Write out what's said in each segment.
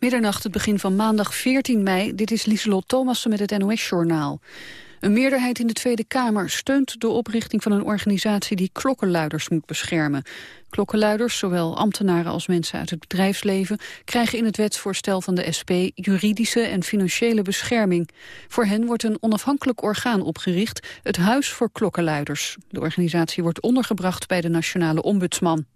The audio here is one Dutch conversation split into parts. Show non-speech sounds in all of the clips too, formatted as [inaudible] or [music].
Middernacht, het begin van maandag 14 mei. Dit is Lieselot Thomassen met het NOS-journaal. Een meerderheid in de Tweede Kamer steunt de oprichting van een organisatie die klokkenluiders moet beschermen. Klokkenluiders, zowel ambtenaren als mensen uit het bedrijfsleven, krijgen in het wetsvoorstel van de SP juridische en financiële bescherming. Voor hen wordt een onafhankelijk orgaan opgericht, het Huis voor Klokkenluiders. De organisatie wordt ondergebracht bij de Nationale Ombudsman.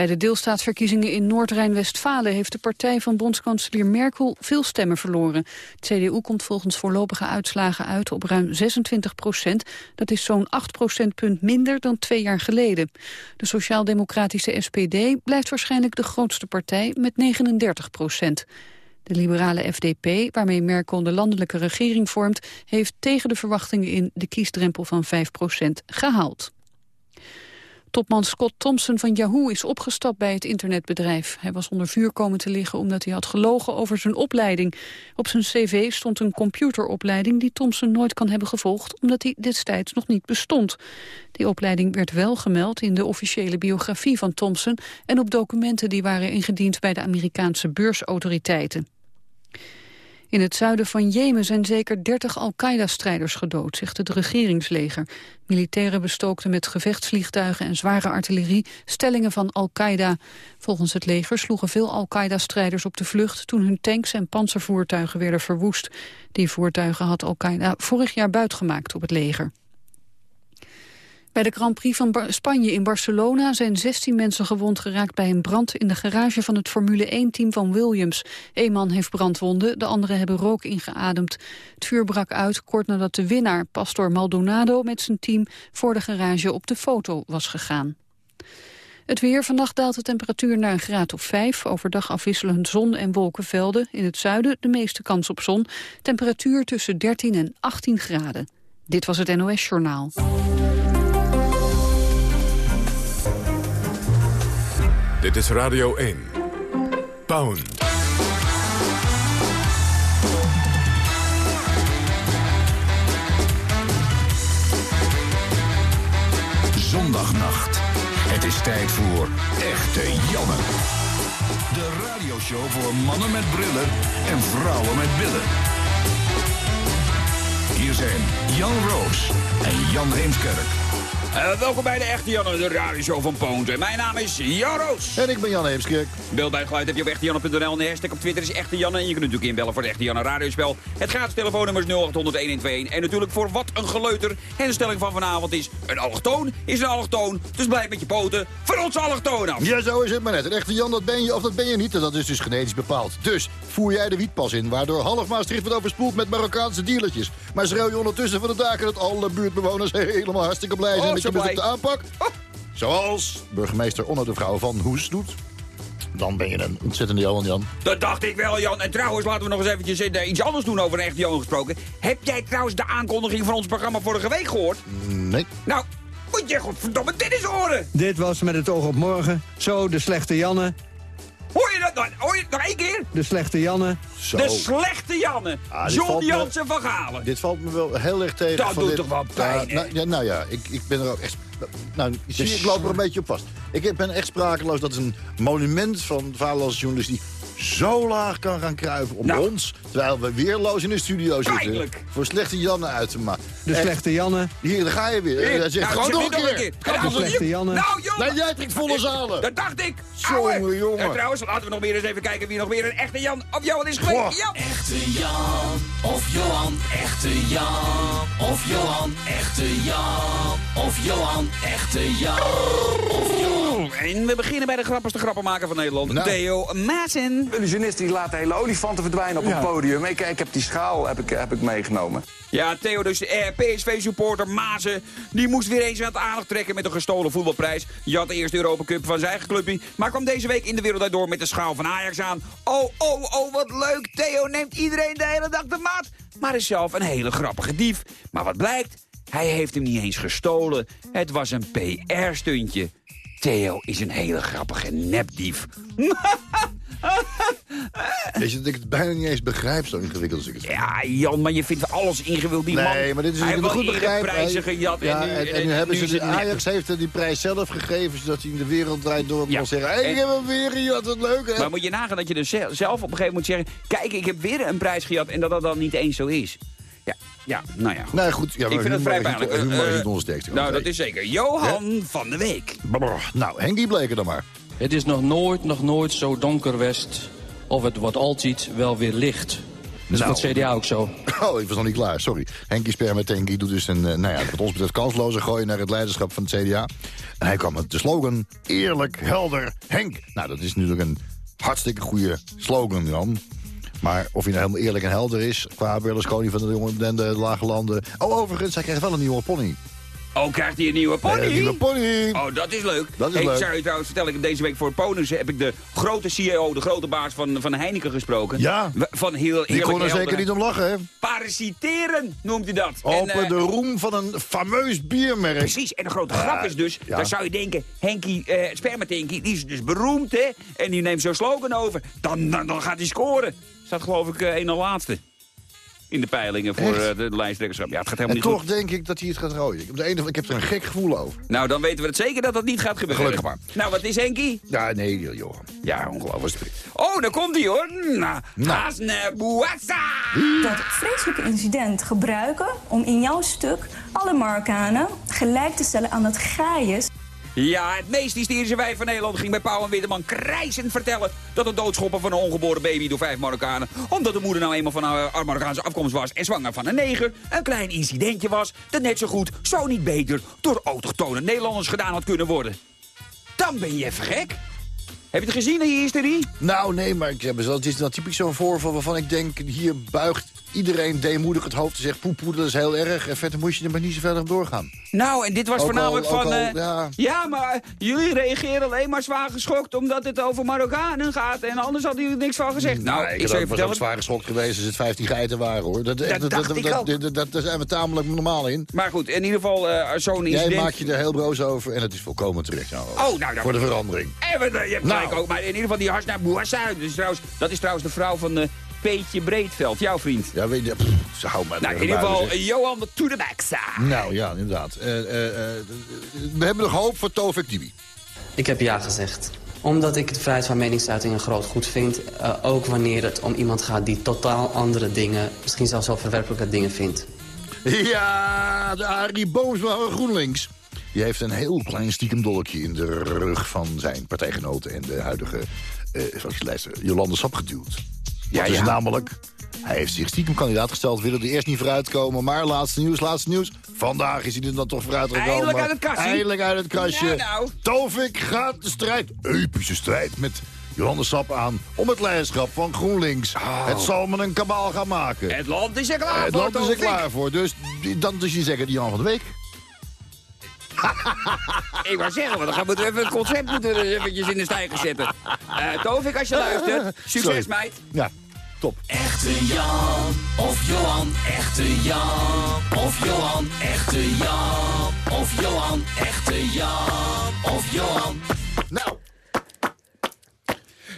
Bij de deelstaatsverkiezingen in Noord-Rijn-Westfalen heeft de partij van bondskanselier Merkel veel stemmen verloren. Het CDU komt volgens voorlopige uitslagen uit op ruim 26 procent. Dat is zo'n 8 procentpunt minder dan twee jaar geleden. De sociaal-democratische SPD blijft waarschijnlijk de grootste partij met 39 procent. De liberale FDP, waarmee Merkel de landelijke regering vormt... heeft tegen de verwachtingen in de kiesdrempel van 5 procent gehaald. Topman Scott Thompson van Yahoo is opgestapt bij het internetbedrijf. Hij was onder vuur komen te liggen omdat hij had gelogen over zijn opleiding. Op zijn cv stond een computeropleiding die Thompson nooit kan hebben gevolgd... omdat die destijds nog niet bestond. Die opleiding werd wel gemeld in de officiële biografie van Thompson... en op documenten die waren ingediend bij de Amerikaanse beursautoriteiten. In het zuiden van Jemen zijn zeker 30 Al-Qaeda-strijders gedood, zegt het regeringsleger. Militairen bestookten met gevechtsvliegtuigen en zware artillerie stellingen van Al-Qaeda. Volgens het leger sloegen veel Al-Qaeda-strijders op de vlucht toen hun tanks en panzervoertuigen werden verwoest. Die voertuigen had Al-Qaeda vorig jaar buitgemaakt op het leger. Bij de Grand Prix van Spanje in Barcelona zijn 16 mensen gewond geraakt bij een brand in de garage van het Formule 1-team van Williams. Eén man heeft brandwonden, de anderen hebben rook ingeademd. Het vuur brak uit kort nadat de winnaar, Pastor Maldonado, met zijn team voor de garage op de foto was gegaan. Het weer. Vannacht daalt de temperatuur naar een graad of 5. Overdag afwisselend zon en wolkenvelden. In het zuiden de meeste kans op zon. Temperatuur tussen 13 en 18 graden. Dit was het NOS Journaal. Dit is Radio 1. Pound. Zondagnacht. Het is tijd voor Echte Janne. De radioshow voor mannen met brillen en vrouwen met billen. Hier zijn Jan Roos en Jan Heemskerk. Uh, welkom bij de Echte Janne, de radioshow van Poont. Mijn naam is Jan Roos. En ik ben Jan Heemskerk. Beeld bij het geluid heb je op echtejanne.nl en de hashtag op Twitter is Echte Janne. En je kunt natuurlijk inbellen voor de Echte Janne radiospel. Het gratis telefoonnummer is 0800 En natuurlijk voor wat een geleuter. En de stelling van vanavond is, een allochtoon is een allochtoon. Dus blijf met je poten voor ons allochtoon af. Ja, zo is het maar net. Een echte Jan, dat ben je of dat ben je niet. En dat is dus genetisch bepaald. Dus voer jij de wietpas in, waardoor half Maastricht wordt overspoeld met Marokkaanse dealertjes. Maar schreeuw je ondertussen van de daken dat alle buurtbewoners [laughs] helemaal hartstikke blij zijn oh, met je de aanpak. Zoals burgemeester Onno de Vrouw van Hoes doet. Dan ben je een ontzettende Johan Jan. Dat dacht ik wel, Jan. En trouwens, laten we nog eens eventjes uh, iets anders doen over een echte Johan gesproken. Heb jij trouwens de aankondiging van ons programma vorige week gehoord? Nee. Nou, moet je godverdomme dit eens horen. Dit was met het oog op morgen. Zo, de slechte Janne. Hoor je dat nog? Hoor je het nog één keer? De slechte Janne. Zo. De slechte Janne. Ah, John Jansen van Galen. Dit valt me wel heel erg tegen. Dat doet toch wel pijn, nou, ja, nou ja, ik, ik ben er ook echt nou, zie, ik loop er een beetje op vast. Ik ben echt sprakeloos. Dat is een monument van vaderlandse journalistiek zo laag kan gaan kruipen op nou. ons... terwijl we weerloos in de studio zitten... voor slechte Janne uit te maken. De slechte Janne. Hier, daar ga je weer. Hij zegt, nou, gewoon nog een keer. De slechte Janne. Nou, jongen. Nee, jij trekt volle zalen. Dat dacht ik. Jongen, jongen. En trouwens, laten we nog meer eens even kijken... wie nog meer een echte Jan of Johan is geweest. Jan. Echte Jan of Johan. Echte Jan of Johan. Echte Jan of Johan. Echte Jan of Johan. En we beginnen bij de grappigste grappenmaker van Nederland. Nou. Theo Maassen illusionist die laat hele olifanten verdwijnen op een podium. Ik, ik heb die schaal heb ik, heb ik meegenomen. Ja, Theo, dus eh, PSV-supporter Mazen, die moest weer eens aan het aandacht trekken met een gestolen voetbalprijs. Je had de eerste Europa Cup van zijn eigen clubje, maar kwam deze week in de wereld door met de schaal van Ajax aan. Oh, oh, oh, wat leuk. Theo neemt iedereen de hele dag de maat, maar is zelf een hele grappige dief. Maar wat blijkt? Hij heeft hem niet eens gestolen. Het was een PR-stuntje. Theo is een hele grappige nepdief. [laughs] Weet je dat ik het bijna niet eens begrijp, zo ingewikkeld als ik het vind. Ja, Jan, maar je vindt alles ingewikkeld. Die man, Nee, maar dit is een goed begrijp. prijzen gejat. Ja, en, en, nu hebben ze is de, het net- Ajax heeft er die prijs zelf gegeven, zodat hij in de wereld draait door Ja. kon zeggen... Hé, En- ik heb hem weer gejat, wat leuk, hè? Maar moet je nagaan dat je dus ze- zelf op een gegeven moment moet zeggen... kijk, ik heb weer een prijs gejat en dat dat dan niet eens zo is. Ja, ja nou ja. Nee, goed. Ja, maar ik vind het humor vrij pijnlijk. Humor is Eh, niet onze sterkste Nou, dat is zeker. Johan van de Week. Nou, Henkie Bleker dan maar. Het is nog nooit, nog nooit zo donker west. Of het wordt altijd wel weer licht. Dat is Nou. het CDA ook zo. Oh, ik was nog niet klaar, sorry. Henkie Spermetenkie doet dus een, eh, nou ja, wat ons betreft kansloze gooi naar het leiderschap van het CDA. En hij kwam met de slogan, eerlijk, helder, Henk. Nou, dat is natuurlijk een hartstikke goede slogan, Jan. Maar of hij nou helemaal eerlijk en helder is, qua Berlusconi van de jonge en de lage landen. Oh, overigens, hij krijgt wel een nieuwe pony. Oh, krijgt hij een nieuwe pony? Een nieuwe pony. Oh, dat is leuk. Dat is hey, leuk. zou je trouwens vertellen, ik deze week voor Ponus heb ik de grote CEO, de grote baas van, van Heineken gesproken. Ja. Van heel Die kon er zeker niet om lachen, hè? Parasiteren noemt hij dat. Op En, eh, de roem van een fameus biermerk. Precies, en de grote grap is dus, ja. dan zou je denken, Henkie, Spermatinkie, die is dus beroemd, hè? En die neemt zo'n slogan over. Dan, dan, dan gaat hij scoren. Staat geloof ik eh, een na laatste. In de peilingen voor Echt? eh, de lijsttrekkerschap. Ja, het gaat helemaal En niet toch goed. denk ik dat hij het gaat rooien. Ik heb, de ene, ik heb er een gek gevoel over. Nou, dan weten we het zeker dat dat niet gaat gebeuren. Gelukkig maar. Nou, wat is Henkie? Ja, nee, Johan. Ja, ongelooflijk. Oh, daar komt hij hoor. Nou, Hasne Bouassa. dat vreselijke incident gebruiken om in jouw stuk alle Marokkanen gelijk te stellen aan het gaaien. Ja, het meest hysterische wijf van Nederland ging bij Pauw en Witteman krijzend vertellen... dat het doodschoppen van een ongeboren baby door vijf Marokkanen... omdat de moeder nou eenmaal van een Marokkaanse afkomst was en zwanger van een neger... een klein incidentje was dat net zo goed, zo niet beter... door autochtone Nederlanders gedaan had kunnen worden. Dan ben je even gek. Heb je het gezien, die hysterie? Nou, nee, maar ik heb het is dan typisch zo'n voorval waarvan ik denk... hier buigt iedereen deemoedig het hoofd en zegt... poe, poe, dat is heel erg. En verder moest je er maar niet zo verder doorgaan. Nou, en dit was Ook voornamelijk al- van... al, eh, ja. ja, maar eh, jullie reageren alleen maar zwaar geschokt... omdat het over Marokkanen gaat. En anders hadden jullie niks van gezegd. Nou, ik zou je vertellen... zwaar geschokt geweest als het 15 geiten waren, hoor. Dat, dat, dat, dat- daar zijn we tamelijk normaal in. Maar goed, in ieder geval eh, zo'n Jij incident... maakt je er heel broos over en het is volkomen terecht. Ja, Oh, nou, dan- Voor de verandering. Eh, je hebt Nou. gelijk ook. Maar in ieder geval die Hasna Bouassa. Dat is trouwens, dat is trouwens de vrouw van eh, Peetje Breedveld, jouw vriend. Ja, weet je, pff, ze hou mij Nou, in ieder geval zeg. Johan to the backside. Nou ja, inderdaad. Eh, eh, eh, we hebben nog hoop voor Tovik Dibi. Ik heb ja gezegd. Omdat ik de vrijheid van meningsuiting een groot goed vind. eh, ook wanneer het om iemand gaat die totaal andere dingen... misschien zelfs wel verwerpelijke dingen vindt. Ja, de Arie Boomsma van GroenLinks. Die heeft een heel klein stiekem dolkje in de rug van zijn partijgenoten... en de huidige eh fractielijster Jolande Sap geduwd. Ja, is ja. namelijk... Hij heeft zich stiekem kandidaat gesteld, wilde er eerst niet vooruitkomen... maar laatste nieuws, laatste nieuws. Vandaag is hij er dan toch vooruit gekomen. Eindelijk uit het kastje. Eindelijk uit het kastje. Nou, nou. Tovik gaat de strijd, epische strijd... met Jolande Sap aan om het leiderschap van GroenLinks. Het zal me een kabaal gaan maken. Het land is er klaar Het voor, land is er klaar voor. Dus dan dus je zeggen die Jan van de Week. Ik wou zeggen, want dan gaan we even het concept moeten eventjes in de stijger zetten. Eh Tovik, als je luistert, succes Sorry. meid. Ja, top. Echte Jan of Johan, echte Jan of Johan, echte Jan of Johan, echte Jan of Johan. Nou,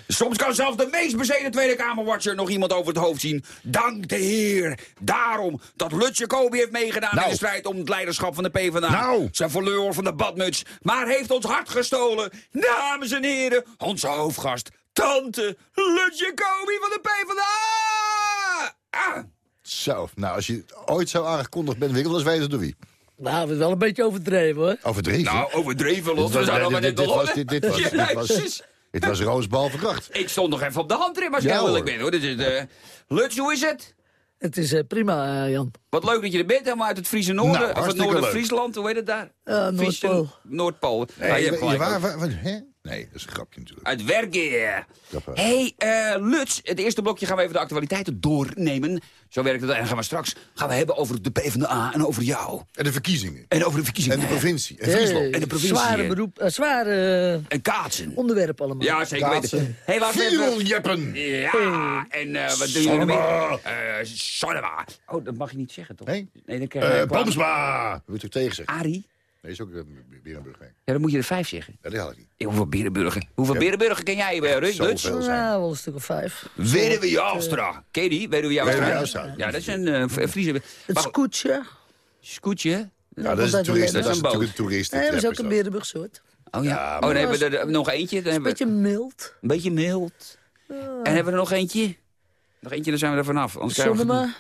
Soms kan zelfs de meest bezeten Tweede Kamerwatcher nog iemand over het hoofd zien. Dank de Heer. Daarom dat Lut Jacobi heeft meegedaan Nou. in de strijd om het leiderschap van de PvdA. Nou. Zijn verleur van de badmuts. Maar heeft ons hart gestolen. Dames en heren, onze hoofdgast, tante Lut Jacobi van de PvdA. Ah. zo. Nou, als je ooit zo aangekondigd bent, wil ik wel eens weten door wie. Nou, dat is wel een beetje overdreven hoor. Overdreven. Nou, overdreven, Lot. dit, We was, zijn dit, allemaal dit, net dit, was, al dit, dit was, [laughs] dit was, dit was roosbal verkracht. Ik stond nog even op de handrem als ik Ja, eerlijk hoor. ben. Hoor. Dit is, eh, Luts, hoe is het? Het is eh, prima, eh, Jan. Wat leuk dat je er bent, helemaal uit het Friese Noorden. Nou, of het hartstikke Noorden-Friesland, hoe heet het daar? Friese- Noordpool. Noordpool. Nee, Ja, je je, gelijk, waar, hoor. waar, waar- hè? Nee, dat is een grapje natuurlijk. Uit Wergen. Grappig. Hé, hey, eh, Luts, het eerste blokje gaan we even de actualiteiten doornemen. Zo werkt het. En dan gaan we straks gaan we hebben over de PvdA en over jou. En de verkiezingen. En over de verkiezingen. En de provincie. En Eh, Friesland. En de provincie, Zware eh. beroep, eh, zware eh, En kaatsen. onderwerp allemaal. Ja, zeker Kaatsen. weten. Hey, laten we even... Vieljeppen. Ja, en eh, wat doen jullie nog Sonnema. meer? Eh, Sonnema. Oh, dat mag je niet zeggen, toch? Nee? Nee, dan krijg je Eh plan. Boomsma. Moet ik tegen zeggen. Arie? Nee, is ook uh, Berenburg. Nee. Ja, dan moet je er vijf zeggen. Ja, dat had ik niet. Eh, Hoeveel Berenburger? Hoeveel Berenburger ken jij, eh, Ruud? Zoveel zijn. Ja, wel een stuk of vijf. Weduwe Joustra. Ken je die? Weduwe Joustra? Ja, dat is een uh, Friese... Het scootje. Scootje? Ja, dat is een toerist. Dat is natuurlijk een toerist. Nee, dat is ook een Berenburg soort. Oh ja. Ja, oh, maar dan hebben we er nog eentje. Dan Een hebben we... beetje mild. Een beetje mild. En hebben we er nog eentje? Nog eentje, dan zijn we er vanaf. Zonnema.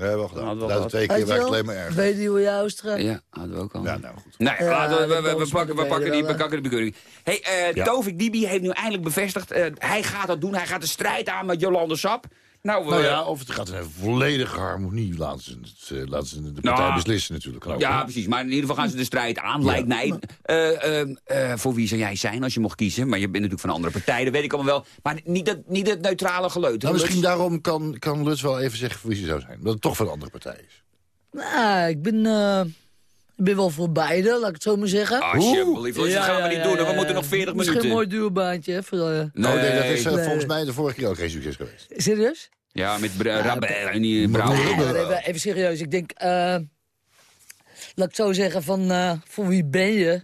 Ja, wel gedaan. Hadden we twee keer Weet je wel? alleen maar erg. Weduwe Joustra. Ja, hadden we ook al. Ja, nou goed. Nee, Ja, laten we, we, pakken, we pakken, die, pakken de bekeuring. hey, eh Ja. Tovik Dibi heeft nu eindelijk bevestigd... eh, hij gaat dat doen, hij gaat de strijd aan met Jolande Sap. Nou, we, Nou ja, of het gaat in een volledige harmonie. Laten ze, het, eh, laten ze de partij Nou, beslissen natuurlijk. Ook, ja, hè? precies. Maar in ieder geval gaan ze de strijd aan, lijkt mij. Eh, eh, eh, voor wie zou jij zijn als je mocht kiezen? Maar je bent natuurlijk van een andere partij, dat weet ik allemaal wel. Maar niet het, niet het neutrale geluid. Nou, misschien daarom kan, kan Lutz wel even zeggen voor wie ze zou zijn. Dat het toch van een andere partij is. Nou, ik ben, eh, ik ben wel voor beide, laat ik het zo maar zeggen. Alsjeblieft, dat Ja, gaan we ja, niet doen. ja, we moeten nog 40 Misschien minuten. een mooi duurbaantje. hè, voor, eh, Nee, nee, dat is eh, Nee. volgens mij de vorige keer ook geen succes geweest. serieus? Ja, met Bra Rabert en die Brouwer. Even, even serieus. Ik denk, eh, laat ik zo zeggen, van eh, voor wie ben je?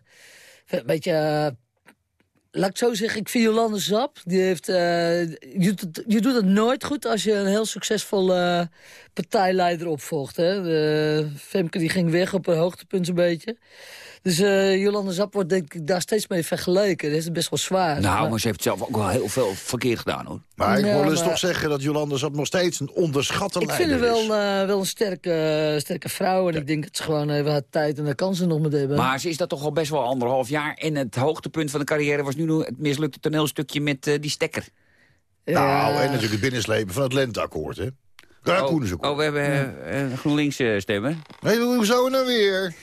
Een beetje, laat ik zo zeggen, ik vind Jolande Sap, die heeft, eh, je, doet het, nooit goed als je een heel succesvolle partijleider opvolgt. Hè? De, Femke die ging weg op een hoogtepunt een beetje. Dus eh, Jolande Sap wordt denk ik daar steeds mee vergeleken. Dat is best wel zwaar. Nou, maar ze heeft zelf ook wel heel veel verkeerd gedaan, hoor. Maar ik Ja, wil dus maar- toch zeggen dat Jolande Zap nog steeds een onderschatte Ik leider vind haar wel, is. eh, wel een sterke, sterke vrouw. En ik denk dat ze gewoon even haar tijd en daar kan ze nog met hebben. Maar ze is dat toch al best wel anderhalf jaar. En het hoogtepunt van de carrière was nu nog het mislukte toneelstukje met eh, die stekker. Nou, en natuurlijk het binnenslepen van het lenteakkoord, hè? Oh, oh, we hebben eh, GroenLinks eh, stemmen. Nee, hoezo nou weer?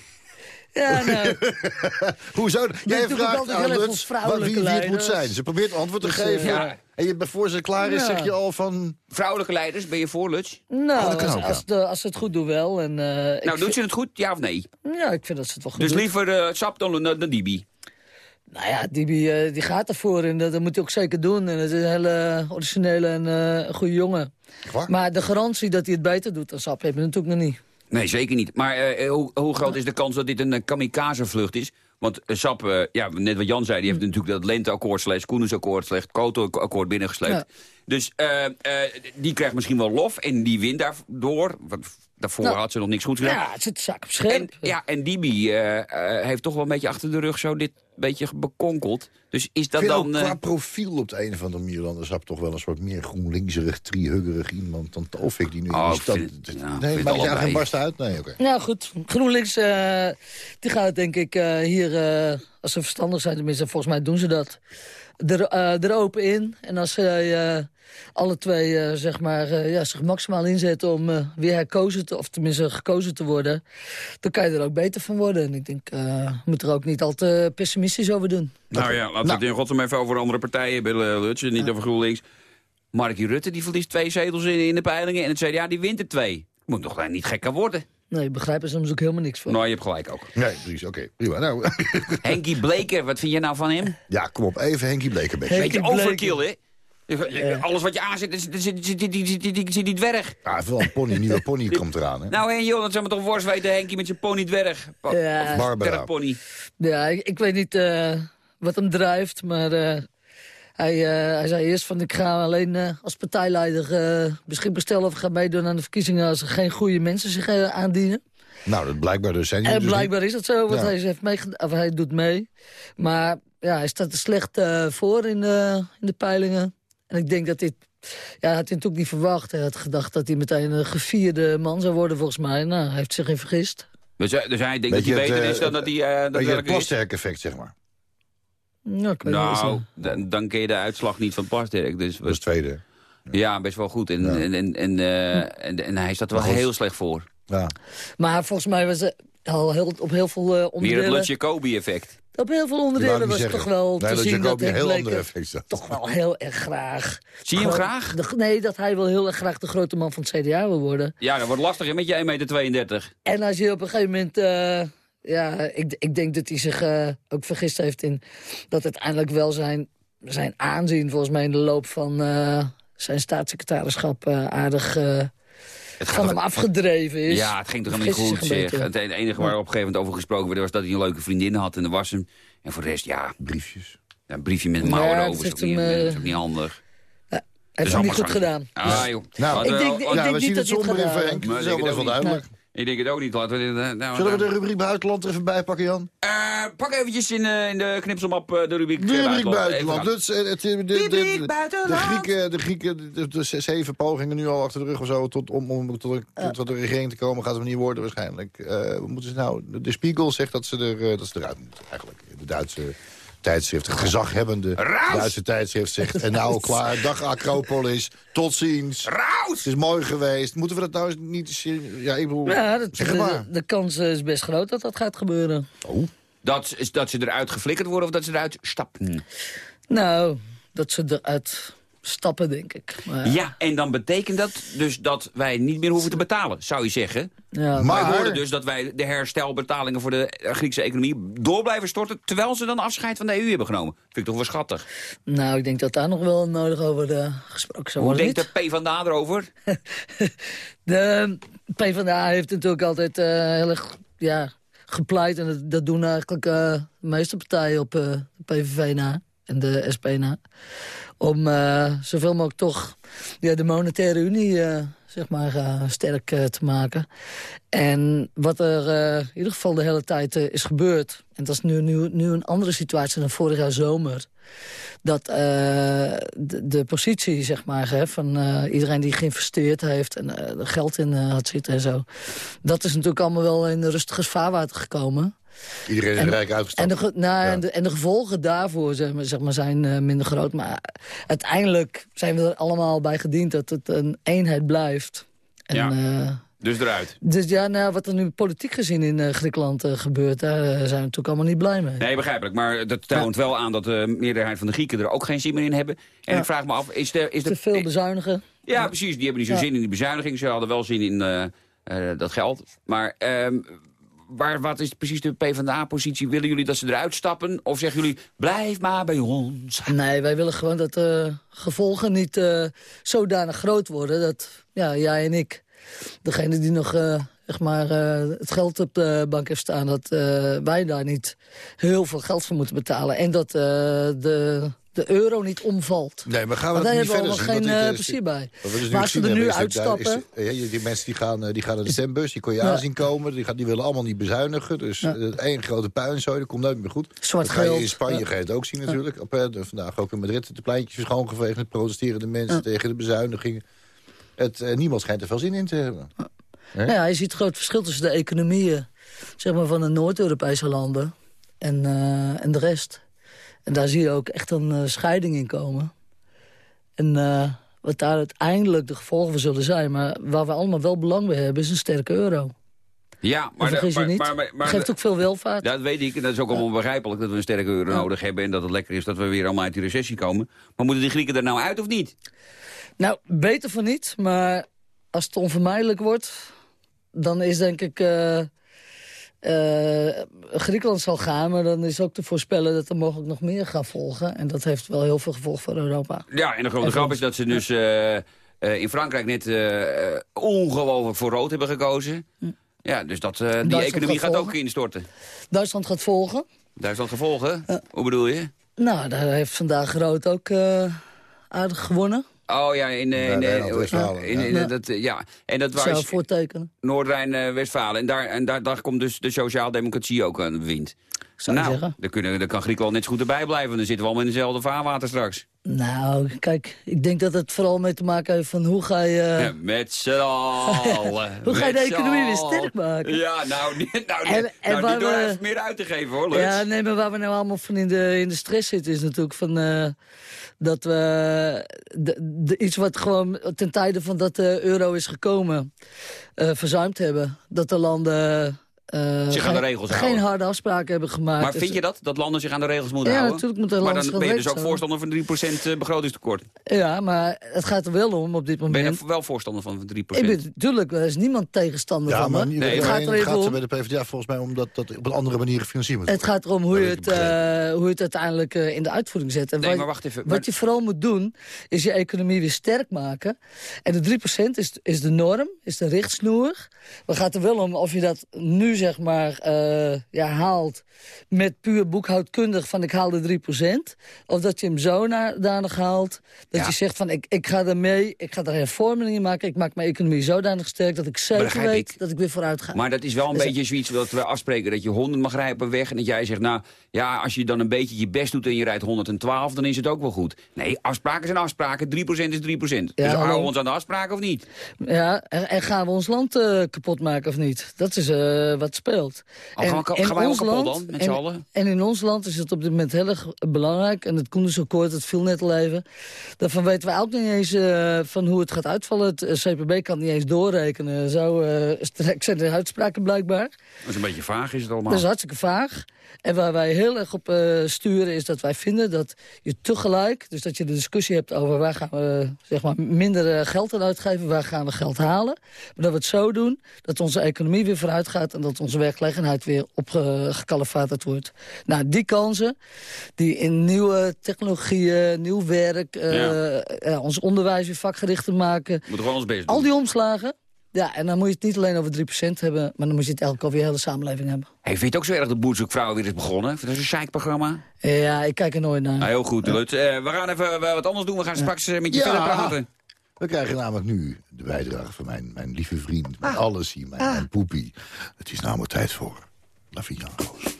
Ja, [laughs] nou, Hoezo? Jij vraagt aan Lutz wie, vrouwelijke wie het moet leiders. zijn. Ze probeert antwoord te Dus, eh, geven. ja. En je, voor ze klaar is, Ja. zeg je al van... Vrouwelijke leiders, ben je voor, Lutz? nou kan als, ook, ja. als, de, als ze het goed doen wel. En, eh, Nou, doet vind- ze het goed, ja of nee? Ja, ik vind dat ze het wel goed Dus doet. liever eh Sap dan, dan, dan Dibi. Nou ja, die, eh, die gaat ervoor en dat, dat moet hij ook zeker doen. En het is een hele originele en eh, goede jongen. Maar de garantie dat hij het beter doet dan Sap heeft hij natuurlijk nog niet. Nee, zeker niet. Maar eh, hoe, hoe groot is de kans dat dit een eh, kamikaze-vlucht is? Want eh, Sap, eh, ja, net wat Jan zei, die heeft natuurlijk dat lenteakkoord slechts, Koenensakkoord slechts, Koto-akkoord binnengesleept. Ja. Dus eh, eh, die krijgt misschien wel lof en die wint daardoor. Daarvoor Nou, had ze nog niks goed gedaan. Ja, het zit zak op En, scherp. ja, en Dibi eh, eh, heeft toch wel een beetje achter de rug zo dit beetje bekonkeld. Dus is dat ook dan... eh, qua profiel op de een of andere manier... Jolande Zap toch wel een soort meer groenlinkserig, driehuggerig iemand dan Tofik die nu Oh, Dat, vind het- nee, het maakt je geen barst uit? Nee, oké. Nou goed, GroenLinks eh, die gaat denk ik eh, hier, eh, als ze verstandig zijn tenminste, volgens mij doen ze dat, er, eh, er open in. En als zij eh, alle twee eh, zeg maar, eh, ja, zich maximaal inzetten om eh, weer herkozen te, of tenminste gekozen te worden, dan kan je er ook beter van worden. En ik denk, eh je moet er ook niet al te pessimistisch over doen. Nou ja, laten we het in godsnaam even over andere partijen hebben, Lutz, en niet over GroenLinks. Markie Rutte die verliest twee zetels in, in de peilingen en het CDA die wint er twee. Moet toch niet gekker worden? Nee, ik begrijp er soms ook helemaal niks van. Nou, je hebt gelijk ook. Nee, precies, oké. Prima. Nou, Henkie Bleker, wat vind je nou van hem? ja, kom op. Even Henkie. Henkie Beetje Bleker. overkill, hè? Alles wat je aanzet, zit, zit, zit, zit, zit, zit, zit die dwerg. Ah, vooral een pony, nieuwe pony komt eraan, hè? Nou, en joh, dat zou me toch worst weten, Henkie met zijn pony dwerg. Pa- Ja. Of Barbara. dwergpony. Ja, ik, ik weet niet eh, wat hem drijft, maar eh, hij, eh, hij zei eerst van ik ga alleen eh, als partijleider eh, beschikbaar stellen of ga meedoen aan de verkiezingen als er geen goede mensen zich eh, aandienen. Nou, dat blijkbaar dus zijn En dus blijkbaar is dat zo, want Ja. hij, heeft of hij doet mee. Maar ja, hij staat er slecht eh, voor in de, in de peilingen. En ik denk dat dit... Ja, hij had hij natuurlijk niet verwacht. Hij had gedacht dat hij meteen een gevierde man zou worden, volgens mij. Nou, hij heeft zich in vergist. Dus, hij- dus hij denkt dat hij je het, beter eh, is dan dat hij... eh. Weet je, het is. plasterk-effect, zeg maar. Ja, Nou, dan, dan ken je de uitslag niet van Plasterk. Dus Dat is tweede. ja, best wel goed. En, en, en, en, eh, en, en hij staat er wel heel slecht voor. Ja. Maar volgens mij was het al heel, op heel veel eh, Meer het onderdelen... Jacobi-effect. Op heel veel onderdelen was het toch wel Nee, te zien dat een Henk heel andere effect staat. toch wel heel erg graag... Zie je hem graag? de- nee, dat hij wel heel erg graag de grote man van het CDA wil worden. Ja, dat wordt lastig hè, met je 1,32 meter. En als je op een gegeven moment... eh, ja, ik, ik denk dat hij zich eh, ook vergist heeft in... dat uiteindelijk wel zijn, zijn aanzien volgens mij in de loop van... eh, zijn staatssecretarischap eh, aardig... eh, van hem afgedreven is. Ja, het ging toch helemaal niet goed, zeg. beetje. Het enige waar op een gegeven moment over gesproken werd... was dat hij een leuke vriendin had en dat was hem. En voor de rest, ja... Briefjes. Ja, een briefje met mouwen Ja, over dat is ook, heeft niet, hem, eh, is ook niet handig. Hij heeft het niet goed gedaan. Ah, joh. Nou, ik denk- ik ja, denk niet dat het hij het gedaan Frank. Maar Dat is wel niet. duidelijk. Ik denk het ook niet. Laten we eh, nou, Zullen we de rubriek buitenland er even bij pakken, Jan? Eh, pak eventjes in, eh, in de knipselmap eh, de rubriek De rubriek buitenland. Dus, het, de, de, de, Rubriek de, buitenland. Grieken, de, Grieken de, de zeven pogingen nu al achter de rug of zo... tot, om, om tot, tot de regering te komen, gaat het niet worden waarschijnlijk. Eh, moeten ze nou? De Spiegel zegt dat ze, er, dat ze eruit moeten, eigenlijk. De Duitse tijdschrift, het gezaghebbende Raus! Duitse tijdschrift zegt... en nou klaar, dag Acropolis, tot ziens. Raus! Het is mooi geweest. Moeten we dat nou eens niet... serie- Ja, ik bedoel, Ja, dat, zeg het de, de kans is best groot dat dat gaat gebeuren. Oh. Dat, is, dat ze eruit geflikkerd worden of dat ze eruit stappen. Nou, dat ze eruit stappen, denk ik. Maar, Ja, en dan betekent dat dus dat wij niet meer hoeven te betalen, zou je zeggen. ja, Maar Maar- wij hoorden dus dat wij de herstelbetalingen voor de eh, Griekse economie door blijven storten... terwijl ze dan afscheid van de EU hebben genomen. Vind ik toch wel schattig. Nou, ik denk dat daar nog wel nodig over eh, gesproken zou Hoe worden. denkt de PvdA erover? [laughs] De PvdA heeft natuurlijk altijd eh, heel erg ja, gepleit. En dat, dat doen eigenlijk eh, de meeste partijen op eh, de PVV na en de SP na. Om eh, zoveel mogelijk toch ja, de monetaire unie eh, zeg maar, eh, sterk te maken. En wat er in ieder geval de hele tijd is gebeurd... en dat is nu, nu, nu een andere situatie dan vorig jaar zomer... dat de, de positie zeg maar, hè, van iedereen die geïnvesteerd heeft... en er geld in had zitten en zo... dat is natuurlijk allemaal wel in rustige vaarwater gekomen... Iedereen is En- rijk uitgestapt. En de, ge- nou, Ja. en, de, en de gevolgen daarvoor zeg maar, zeg maar, zijn eh, minder groot. Maar uiteindelijk zijn we er allemaal bij gediend dat het een eenheid blijft. En, Ja. eh, Dus eruit. dus ja, nou, wat er nu politiek gezien in eh, Griekenland gebeurt... daar zijn we natuurlijk allemaal niet blij mee. Nee, begrijpelijk. Maar dat toont wel aan dat de meerderheid van de Grieken er ook geen zin meer in hebben. En Ja. ik vraag me af, is de... Is de Te veel bezuinigen. Ja, precies. Die hebben niet zo Ja. zin in die bezuiniging. Ze hadden wel zin in eh, eh, dat geld. Maar ehm, waar, wat is precies de PvdA-positie? Willen jullie dat ze eruit stappen? Of zeggen jullie, blijf maar bij ons? Nee, wij willen gewoon dat de gevolgen niet eh, zodanig groot worden... dat ja, jij en ik, degene die nog eh, zeg maar, eh, het geld op de bank heeft staan... dat eh, wij daar niet heel veel geld voor moeten betalen. En dat eh, de, de euro niet omvalt. Nee, maar gaan we daar niet hebben we allemaal zien? geen is- plezier bij. We Maar als ze gezien er nu uitstappen... eh, ja, die mensen die gaan, die gaan naar de stembus, die kon je Ja. aanzien komen. Die, gaan, die willen allemaal niet bezuinigen. Dus Ja. één grote puinzooi, dat komt nooit meer goed. Zwart dat ga je geld. in Spanje Ja. ga je het ook zien natuurlijk. Op, vandaag ook in Madrid de pleintjes schoongeveegd met protesterende mensen Ja. tegen de bezuinigingen. Het, eh, niemand schijnt er veel zin in te hebben. Hè? Nou ja, je ziet het groot verschil tussen de economieën zeg maar, van de Noord-Europese landen en, en de rest. En daar zie je ook echt een eh, scheiding in komen. En eh, wat daar uiteindelijk de gevolgen van zullen zijn... maar waar we allemaal wel belang bij hebben, is een sterke euro. Ja, Maar maar... maar, niet, maar, maar, maar- geeft ook veel welvaart. Dat weet ik. En dat is ook allemaal begrijpelijk dat we een sterke euro nodig hebben. En dat het lekker is dat we weer allemaal uit die recessie komen. Maar moeten die Grieken er nou uit of niet? Nou, beter van niet, maar als het onvermijdelijk wordt... dan is denk ik... eh, eh, Griekenland zal gaan, maar dan is ook te voorspellen... dat er mogelijk nog meer gaat volgen. En dat heeft wel heel veel gevolg voor Europa. Ja, en de grote En grap is dat ze dus eh, eh, in Frankrijk net ongelooflijk voor rood hebben gekozen. Ja, dus dat, die Duitsland economie gaat gaat ook volgen. instorten. Duitsland gaat volgen. Duitsland gevolgen? Hoe bedoel je? Nou, daar heeft vandaag rood ook aardig gewonnen. Oh ja, in, eh, Ja, in, in- in- ja. dat, eh, ja. En dat was voortekenen. Noord-Rijn-Westfalen. En, daar, en daar, daar komt dus de sociaaldemocratie ook aan de wind. Zou je nou, zeggen. dan, kunnen, dan kan Griekenland net zo goed erbij blijven. Dan zitten we allemaal in dezelfde vaarwater straks. Nou, kijk, ik denk dat het vooral mee te maken heeft van hoe ga je... Ja, met z'n allen. [laughs] Hoe ga je de economie weer sterk maken? Ja, nou, niet, [laughs] nou, En- niet- en nou, waar niet door we- even meer uit te geven, hoor, Lutz. Ja, nee, maar waar we nou allemaal van in de, in de stress zitten... is natuurlijk van eh, dat we de, iets wat gewoon ten tijde van dat de euro is gekomen... eh, verzuimd hebben. Dat de landen eh, Zich aan de geen- regels geen houden. harde afspraken hebben gemaakt. Maar vind je dat? Dat landen zich aan de regels moeten Ja, houden? natuurlijk moeten Maar landen dan ben je dus ook voorstander van 3% begrotingstekort. Ja, maar het gaat er wel om op dit Ben moment. je wel voorstander van 3%? Ik ben natuurlijk, er is niemand tegenstander Ja, van maar me. het gaat er even gaat om. bij de PvdA volgens mij om dat dat op een andere manier gefinancierd moet Het gaat erom hoe je het, eh, hoe je het uiteindelijk eh, in de uitvoering zet. En Nee, wat, maar wacht even, Wat maar- je vooral moet doen, is je economie weer sterk maken. En de 3% is, is de norm, is de richtsnoer. Maar het gaat er wel om of je dat nu, zeg maar, eh, ja, haalt... met puur boekhoudkundig van ik haal de 3%. Of dat je hem zo naar, danig haalt, dat Ja. je zegt van ik, ik ga er mee... ik ga er hervormingen in maken, ik maak mijn economie zodanig sterk... dat ik zeker weet ik. dat ik weer vooruit ga. Maar dat is wel een Dus- beetje zoiets wat we afspreken. Dat je 100 mag rijden weg. En dat jij zegt, nou ja, als je dan een beetje je best doet en je rijdt 112, dan is het ook wel goed. Nee, afspraken zijn afspraken. 3% is 3%. Ja, dus houden we ons aan de afspraken of niet? Ja, en, en gaan we ons land eh, kapot maken of niet? Dat is eh, wat speelt. Oh, gaan we- in gaan wij ons land- dan, met en- z'n allen? En in ons land is het op dit moment heel erg belangrijk. En het Koendersakkoord, het viel net al even. Daarvan weten wij ook niet eens eh, van hoe het gaat uitvallen. Het eh, CPB kan niet eens doorrekenen. Zo sterk zijn de uitspraken blijkbaar. Dat is een beetje vaag, is het allemaal. Dat is hartstikke vaag. En waar wij heel erg op sturen is dat wij vinden dat je tegelijk... dus dat je de discussie hebt over waar gaan we zeg maar, minder geld aan uitgeven... waar gaan we geld halen. Maar dat we het zo doen dat onze economie weer vooruit gaat... en dat onze werkgelegenheid weer opgekalfaterd wordt. Nou, die kansen die in nieuwe technologieën, nieuw werk... eh, Ja. ja, ons onderwijs weer vakgerichter maken... We moeten gewoon ons doen. al die omslagen... Ja, en dan moet je het niet alleen over 3% hebben... maar dan moet je het eigenlijk over je hele samenleving hebben. Vind je het ook zo erg dat Boerzoekvrouwen weer is begonnen? Dat is een scheikprogramma? Ja, ik kijk er nooit naar. Nou, heel goed, Lut. Eh, we gaan even eh, wat anders doen. We gaan straks eh, met je verder praten. We krijgen namelijk nu de bijdrage van mijn, mijn lieve vriend, mijn alles hier, mijn, mijn poepie. Het is namelijk tijd voor La Vigna Roos.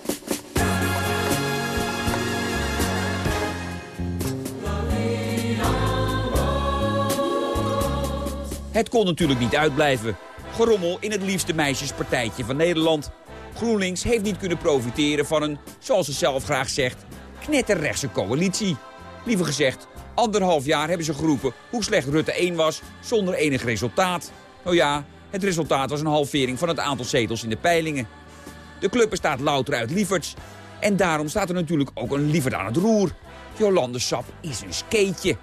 Het kon natuurlijk niet uitblijven. Gerommel in het liefste meisjespartijtje van Nederland. GroenLinks heeft niet kunnen profiteren van een, zoals ze zelf graag zegt, knetterrechtse coalitie. Liever gezegd, anderhalf jaar hebben ze geroepen hoe slecht Rutte 1 was, zonder enig resultaat. Nou ja, het resultaat was een halvering van het aantal zetels in de peilingen. De club bestaat louter uit lieverds. En daarom staat er natuurlijk ook een lieverd aan het roer. Jolande Sap is een skeetje.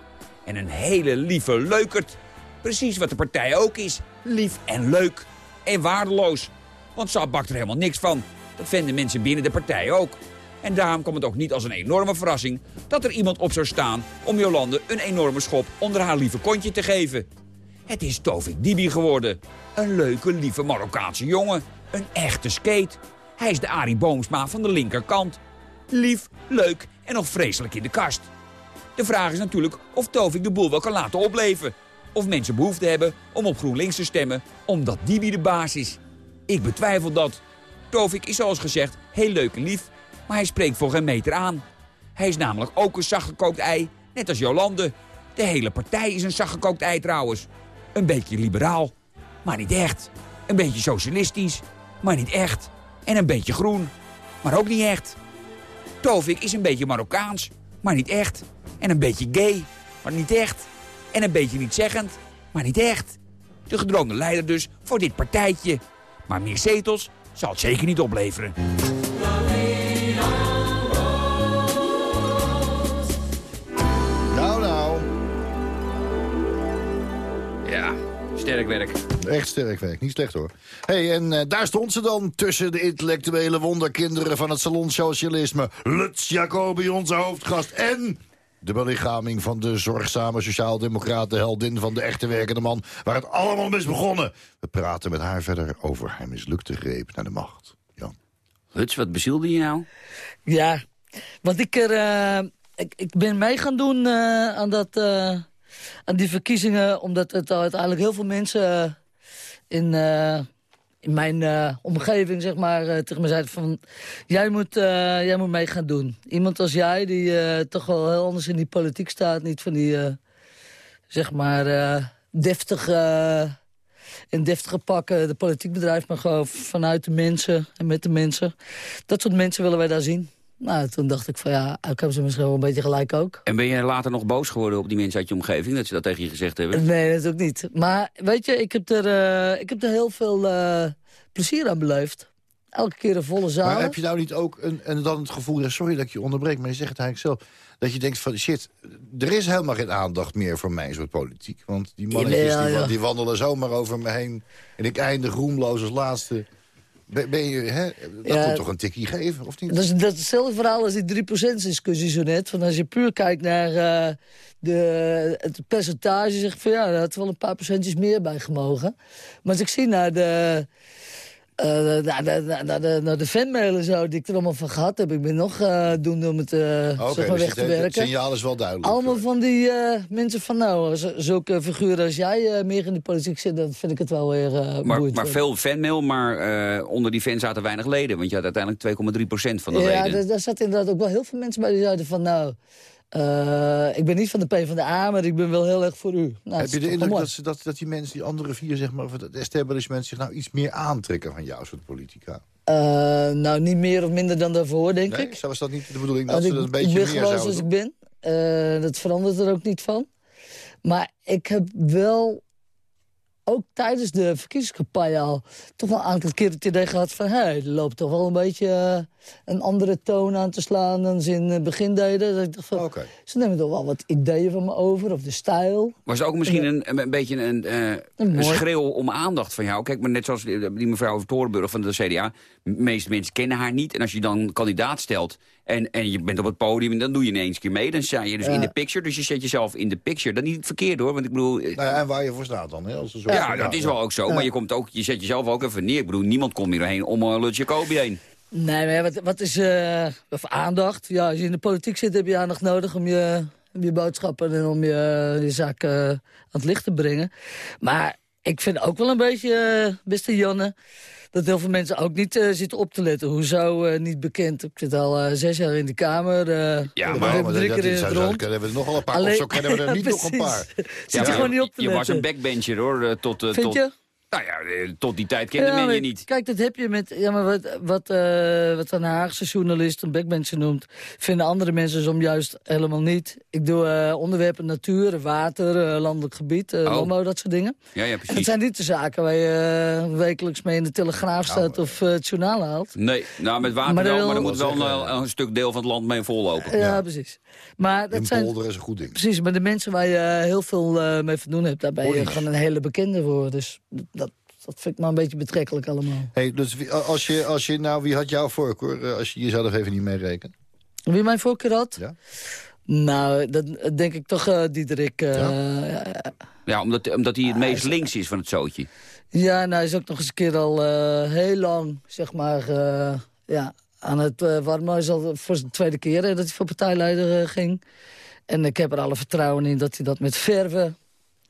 En een hele lieve leukert. Precies wat de partij ook is. Lief en leuk. En waardeloos. Want Sap bakt er helemaal niks van. Dat vinden mensen binnen de partij ook. En daarom kwam het ook niet als een enorme verrassing... dat er iemand op zou staan om Jolande een enorme schop onder haar lieve kontje te geven. Het is Tovik Dibi geworden. Een leuke, lieve Marokkaanse jongen. Een echte skate. Hij is de Arie Boomsma van de linkerkant. Lief, leuk en nog vreselijk in de kast. De vraag is natuurlijk of Tovik de boel wel kan laten opleven. Of mensen behoefte hebben om op GroenLinks te stemmen, omdat Dibi de baas is. Ik betwijfel dat. Tovik is zoals gezegd heel leuk en lief, maar hij spreekt voor geen meter aan. Hij is namelijk ook een zachtgekookt ei, net als Jolande. De hele partij is een zachtgekookt ei trouwens. Een beetje liberaal, maar niet echt. Een beetje socialistisch, maar niet echt. En een beetje groen, maar ook niet echt. Tovik is een beetje Marokkaans, maar niet echt. En een beetje gay, maar niet echt. En een beetje niet zeggend, maar niet echt. De gedroomde leider dus voor dit partijtje. Maar meer zetels zal het zeker niet opleveren. Sterk werk. Echt sterk werk, niet slecht hoor. hey, en eh, daar stond ze dan tussen de intellectuele wonderkinderen van het salonsocialisme. Lutz Jacobi, onze hoofdgast. En de belichaming van de zorgzame sociaaldemocraten heldin van de echte werkende man... waar het allemaal mis begonnen. We praten met haar verder over haar mislukte greep naar de macht. Jan. Huts, wat bezielde je nou? Ja, wat ik er... eh, ik, ik ben mee gaan doen eh, aan, dat, eh, aan die verkiezingen... omdat het uiteindelijk heel veel mensen eh, in, eh, in mijn eh, omgeving zeg maar, tegen me zeiden van... Jij moet, jij moet mee gaan doen. Iemand als jij, die toch wel heel anders in die politiek staat. Niet van die, zeg maar, deftige... in deftige pakken de politiek bedrijft, maar gewoon vanuit de mensen en met de mensen. Dat soort mensen willen wij daar zien. Nou, toen dacht ik van ja, eigenlijk hebben ze misschien wel een beetje gelijk ook. En ben je later nog boos geworden op die mensen uit je omgeving... dat ze dat tegen je gezegd hebben? Nee, dat ook niet. Maar weet je, ik heb er, eh, ik heb er heel veel eh, plezier aan beleefd. elke keer een volle zaal. Maar heb je nou niet ook een, en dan het gevoel... ja, sorry dat ik je onderbreek, maar je zegt het eigenlijk zelf... dat je denkt van, shit, er is helemaal geen aandacht meer voor mijn soort politiek. Want die mannetjes Ja, die, ja. die wandelen zomaar over me heen... en ik eindig roemloos als laatste. Ben, ben je, hè? Dat Ja. moet toch een tikkie geven, of niet? Dat is, dat hetzelfde verhaal als die 3%-discussie zo net. Van als je puur kijkt naar eh, de, het percentage, zeg van ja, daar had wel een paar procentjes meer bij gemogen. Maar als ik zie naar de, naar de, naar, naar de, naar de fanmail en zo, die ik er allemaal van gehad heb. Ik ben nog eh doen om het eh Oké, zeg maar dus weg te het werken. signaal is wel duidelijk. Allemaal van die eh, mensen van nou, zulke figuren als jij eh, meer in de politiek zit, dan vind ik het wel weer eh Maar, maar veel fanmail, maar eh, onder die fans zaten weinig leden. Want je had uiteindelijk 2,3% van de ja, leden. daar, daar zat inderdaad ook wel heel veel mensen bij die zeiden van nou, eh, ik ben niet van de P van de A, maar ik ben wel heel erg voor u. Nou, Heb je de indruk dat, ze, dat, dat die mensen, die andere vier, zeg maar, of het establishment... zich nou iets meer aantrekken van jouw soort politica? Eh, nou, niet meer of minder dan daarvoor, denk Nee, ik. zo was dat niet de bedoeling dat ze ik, dat een ik beetje ben meer zouden zoals ik ben. Eh, dat verandert er ook niet van. Maar ik heb wel, ook tijdens de verkiezingscampagne al... toch wel een aantal keer het idee gehad van... hé, hey, er loopt toch wel een beetje eh, een andere toon aan te slaan... dan ze in het begin deden. Dat ik dacht van, ze nemen toch wel wat ideeën van me over, of de stijl. Was ook misschien een, een, een beetje een, eh, een schreeuw om aandacht van jou? Kijk, maar net zoals die mevrouw Torenburg van de CDA. De meeste mensen kennen haar niet. En als je dan kandidaat stelt en, en je bent op het podium... dan doe je ineens een keer mee. Dan sta je dus Ja. in de picture. Dus je zet jezelf in de picture. Dat is niet verkeerd hoor. Want ik bedoel... eh, Nou ja, en waar je voor staat dan, hè? Als een soort ja, dat is ja. wel ook zo. Ja. Maar je, komt ook, je zet jezelf ook even neer. Ik bedoel, niemand komt hier heen om uh, Lut Jacobi heen. Nee, maar wat, wat is eh, of aandacht? Ja, als je in de politiek zit, heb je aandacht nodig om je, om je boodschappen en om je, je zaak eh, aan het licht te brengen. Maar ik vind ook wel een beetje, eh, beste Janne, dat heel veel mensen ook niet eh, zitten op te letten. Hoezo eh, niet bekend? Ik zit al eh, zes jaar in de Kamer. eh, Ja, maar, drie dat, zo, rond. kennen we er nog wel een paar. Alleen- Of zo kennen we er [laughs] Ja, niet nog een paar. Zit je gewoon niet op te je was letten. een backbencher hoor. Tot, Vind tot, je? Nou ja, eh, tot die tijd kende Ja, men je niet. Kijk, dat heb je met... Ja, maar wat, wat, eh, wat een Haagse journalist een backbencher noemt... vinden andere mensen soms juist helemaal niet. Ik doe eh, onderwerpen natuur, water, eh, landelijk gebied, Oh. landbouw, dat soort dingen. Ja, ja, En dat precies. zijn niet de zaken waar je wekelijks mee in de Telegraaf staat of eh, het journaal haalt. Nee, nou met water Maar wel, dan maar er moet wel zeggen, een, een stuk deel van het land mee vollopen. Ja, precies. Maar dat In zijn, polder is een goed ding. precies, maar de mensen waar je heel veel eh, mee te doen hebt... daar ben je gewoon een hele bekende voor. Dus dat, vind ik maar een beetje betrekkelijk allemaal. Hey, dus wie- als je, als je, nou, wie had jouw voorkeur eh, als je jezelf even niet meerekent? Wie mijn voorkeur had? Ja. Nou, dat denk ik toch uh, Diederik. Uh, ja. Ja, ja, omdat, omdat hij het meest links is van het zootje. Ja, nou, hij is ook nog eens een keer al uh, heel lang, zeg maar, uh, ja, aan het uh, warmen. Hij is al voor zijn tweede keer hè, dat hij voor partijleider uh, ging. En ik heb er alle vertrouwen in dat hij dat met verven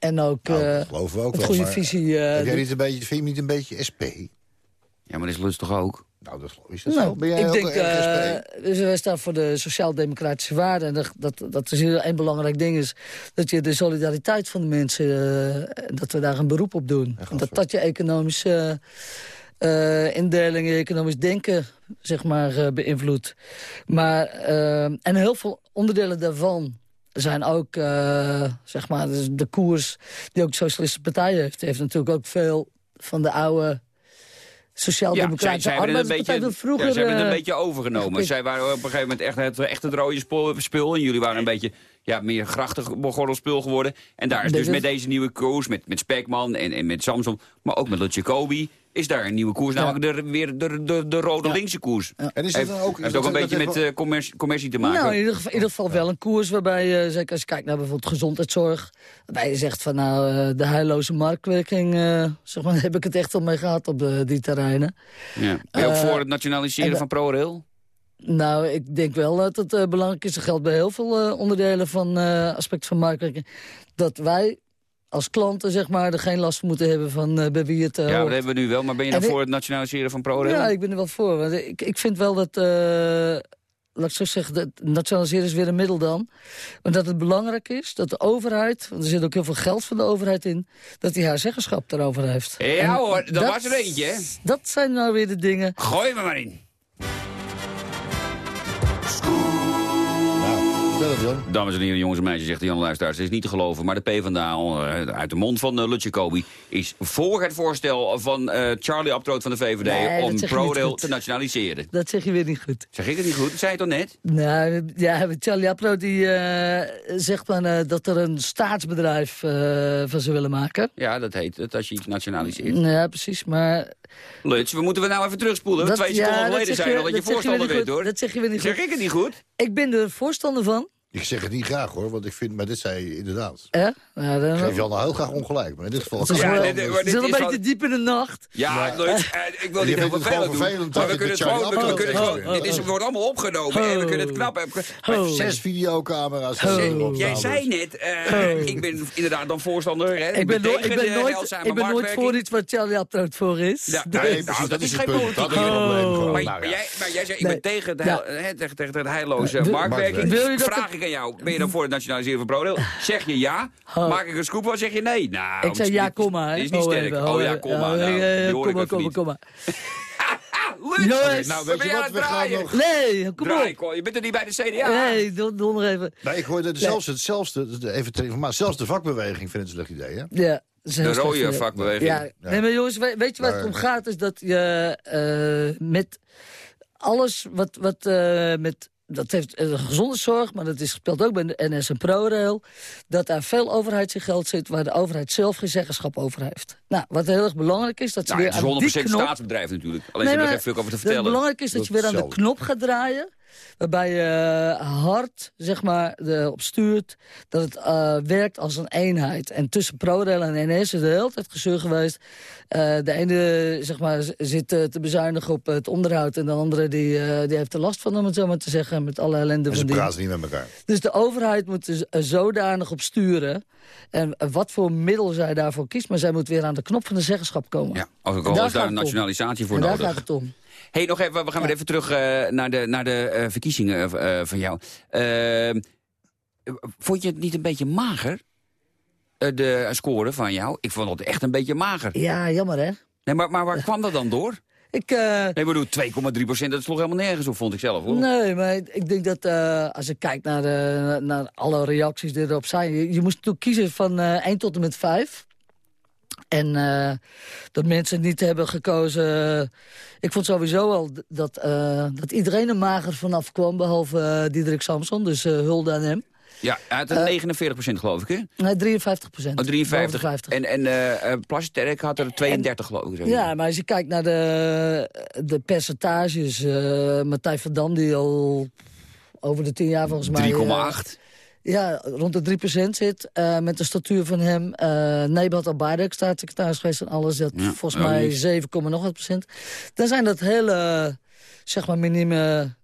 en ook, nou, uh, geloven we ook een wel, goede maar visie... Uh, heb jij niet een beetje, vind je niet een beetje SP? Ja, maar dat is Lust toch ook? Nou, dat is dat nou, zo. Ben jij ik ook denk, uh, dus wij staan voor de sociaal-democratische waarden. En dat, dat, dat is heel een belangrijk ding is dat je de solidariteit van de mensen, uh, dat we daar een beroep op doen. Dat dat je economische uh, indeling, je economisch denken, zeg maar, uh, beïnvloedt. Maar, uh, en heel veel onderdelen daarvan zijn ook, uh, zeg maar, de koers die ook de Socialistische Partij heeft. heeft natuurlijk ook veel van de oude sociaal-democratische ja, vroeger... Ja, zij hebben het een uh, beetje overgenomen. Zij waren op een gegeven moment echt het, echt het rode spul. En jullie waren een beetje ja, meer grachtig spul geworden. En daar is dus met deze nieuwe koers, met, met Spekman en, en met Samson... maar ook met Jacobi, is daar een nieuwe koers. Ja. Namelijk de, weer de, de, de rode ja. linkse koers. Ja. En is dat dan ook, heeft ook een beetje met uh, commercie, commercie, te maken. Nou, in ieder geval, in ieder geval wel een koers waarbij, uh, zeker als je kijkt naar bijvoorbeeld gezondheidszorg... waarbij je zegt van nou, uh, de heilloze marktwerking... Uh, zeg maar, [laughs] heb ik het echt al mee gehad op die terreinen. Ja. Ben je ook voor het nationaliseren van ProRail? Nou, ik denk wel dat het belangrijk is. Dat geldt bij heel veel onderdelen van aspecten van marktwerking. Dat wij als klanten zeg maar, er geen last van moeten hebben van uh, bij wie het uh, Ja, dat hebben we nu wel. Maar ben je dan voor het nationaliseren van ProRail? Ja, ik ben er wel voor. Want ik, ik vind wel dat... Uh, laat ik zo zeggen, dat nationaliseren is weer een middel dan. Maar dat het belangrijk is dat de overheid... want er zit ook heel veel geld van de overheid in... dat die haar zeggenschap daarover heeft. Ja en hoor, dat, dat was er eentje, hè? Dat zijn nou weer de dingen... Gooi me maar in. Dames en heren, jongens en meisjes, zegt de Jan Luisteraars. Het is niet te geloven, maar de PvdA, uh, uit de mond van uh, Lutje Kobi... is voor het voorstel van uh, Charlie Abtroot van de VVD... Nee, om zeg ProRail te nationaliseren. Dat zeg je weer niet goed. Zeg ik het niet goed? Zei je het al net? Nou, ja, Charlie Appro die eh, zegt dan eh, dat er een staatsbedrijf eh, van zou willen maken. Ja, dat heet het als je iets nationaliseert. Ja, precies, maar... Luts, we moeten we nou even terugspoelen. Dat- Twee ja, seconden geleden zeg zei je nog dat je zeg voorstander bent, hoor. Dat zeg je weer niet Zeg goed. ik het niet goed? Ik ben er voorstander van. Ik zeg het niet graag hoor, want ik vind, maar dit zei je inderdaad. Ja? Nou, dan, Ik geef Jan heel graag ongelijk, maar in dit geval... Het is Ja, dit- dit- is wel een beetje wel- diep in de nacht. Ja, eh, ik wil Je niet heel vindt het vervelend gewoon doen. vervelend Maar we ik kunnen het gewoon... We kunnen gewoon dit is, wordt allemaal opgenomen en we kunnen het knap... Ho. Zes videocamera's. Jij zei net, eh, ik ben inderdaad dan voorstander. Hè, Ik ben, nooit- ik tegen ben de nooit, heilzame ik ben nooit marktwerking. voor iets waar Charlie Abtroot voor is. Ja, Dus- dat is geen politiek. Probleem. Maar, ja. jij, maar jij zei, ik ben tegen het, Ja. het heilloze marktwerking. Wil je dat Vraag het- ik aan jou, ben je dan voor het nationaliseren van ProRail? Zeg je ja? [laughs] Oh. Maak ik een scoop van, zeg je nee? Nou, Ik zei ja, komma. hè. Dit is niet Oh, sterk. even, Oh ja. Nou, hoor ik komma, even komma, niet. komma. Ah, [laughs] Luts, Jongens. Nou, wat weet ben je wat, aan we het gaan draaien? nog... Nee, kom Draai, op. Je bent er niet bij de CDA. Nee, doe, doe nog even. Nee, ik hoorde zelfs, het, zelfs de, even ter informatie, zelfs de vakbeweging vindt het een slecht idee, hè? Ja, De rode vakbeweging. Ja. Nee, maar jongens, we- weet je waar het Maar- om gaat? Is dat je eh, met alles wat, wat eh, met... Dat heeft eh, gezondheidszorg, maar dat is, speelt ook bij de NS en ProRail. Dat daar veel overheidsgeld zit waar de overheid zelf geen zeggenschap over heeft. Nou, wat heel erg belangrijk is, dat ze Nou, weer het is aan 100% die knop... staatsbedrijf natuurlijk. Alleen Nee, ze hebben er veel over te Het vertellen. belangrijk is dat, Dat je weer aan de knop gaat draaien. Waarbij je eh, hard, zeg maar, erop stuurt dat het eh, werkt als een eenheid. En tussen ProRail en NS is er de hele tijd gezeur geweest. Eh, de ene, zeg maar, zit te bezuinigen op het onderhoud... en de andere die, eh, die heeft er last van, om het zo maar te zeggen... met alle ellende En ze van die. praten niet met elkaar. Dus de overheid moet er z- er zodanig op sturen... en wat voor middel zij daarvoor kiest... maar zij moet weer aan de knop van de zeggenschap komen. Ja, als ik al daar is daar een om. nationalisatie voor en daar nodig. gaat het om. Hey, nog even, we gaan weer even terug eh, naar de, naar de eh, verkiezingen eh, van jou. Eh, vond je het niet een beetje mager, de score van jou? Ik vond het echt een beetje mager. Ja, jammer hè? Nee, maar, maar waar kwam dat dan door? Ik, Nee, bedoel, 2,3 procent, dat sloeg helemaal nergens op, vond ik zelf, hoor. Nee, maar ik denk dat als ik kijk naar, naar alle reacties die erop zijn... Je, je moest natuurlijk kiezen van eh 1 tot en met 5. En eh, dat mensen niet hebben gekozen... ik vond sowieso al dat, eh, dat iedereen er mager vanaf kwam... behalve eh, Diederik Samson, dus eh hulde aan hem. Ja, Eh, 49 procent, geloof ik, hè? Nee, 53 procent. Oh, 53. En, en eh, eh, Plasterk had er 32, geloof ik. Ja, maar als je kijkt naar de, de percentages... eh Matthijs van Dam, die al over de 10 jaar volgens mij... eh, 3,8. Ja, rond de 3% zit. eh, met de statuur van hem. eh Nebat Al-Barak, staatssecretaris geweest en alles. Dat Ja, volgens ja, mij niet. 7, nog wat procent. Dan zijn dat hele, zeg maar, minieme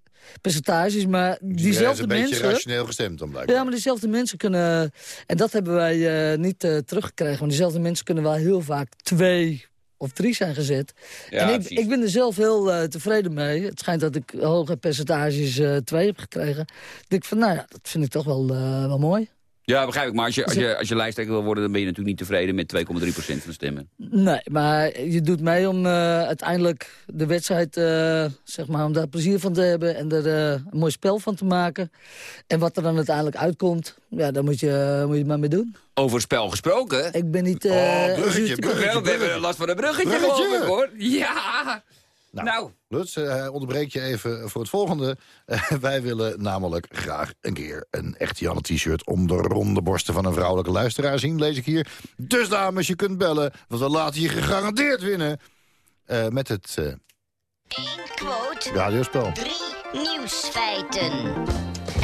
percentages. Maar is diezelfde een beetje mensen... rationeel gestemd dan blijkbaar. Ja, maar diezelfde mensen kunnen... En dat hebben wij eh, niet teruggekregen. Want diezelfde mensen kunnen wel heel vaak twee of drie zijn gezet. Ja, en ik, ik ben er zelf heel eh, tevreden mee. Het schijnt dat ik hoge percentages eh, twee heb gekregen. Ik denk van, nou ja, dat vind ik toch wel, eh, wel mooi. Ja, begrijp ik. Maar als je, als je, als je lijsttrekker wil worden, dan ben je natuurlijk niet tevreden met 2,3 procent van de stemmen. Nee, maar je doet mee om eh, uiteindelijk de wedstrijd, eh, zeg maar, om daar plezier van te hebben en er eh, een mooi spel van te maken. En wat er dan uiteindelijk uitkomt, ja, daar moet je, moet je het maar mee doen. Over spel gesproken. Ik ben niet... eh, Oh, bruggetje, we hebben last van een bruggetje, Bruggetje. geloof ik, hoor. Ja. Nou, Nou. Lutz, eh, hij onderbreekt je even voor het volgende. Eh, wij willen namelijk graag een keer een echt Janne t-shirt... om de ronde borsten van een vrouwelijke luisteraar zien, lees ik hier. Dus dames, je kunt bellen, want we laten je gegarandeerd winnen. Eh, met het Eén quote, radiospel. drie nieuwsfeiten.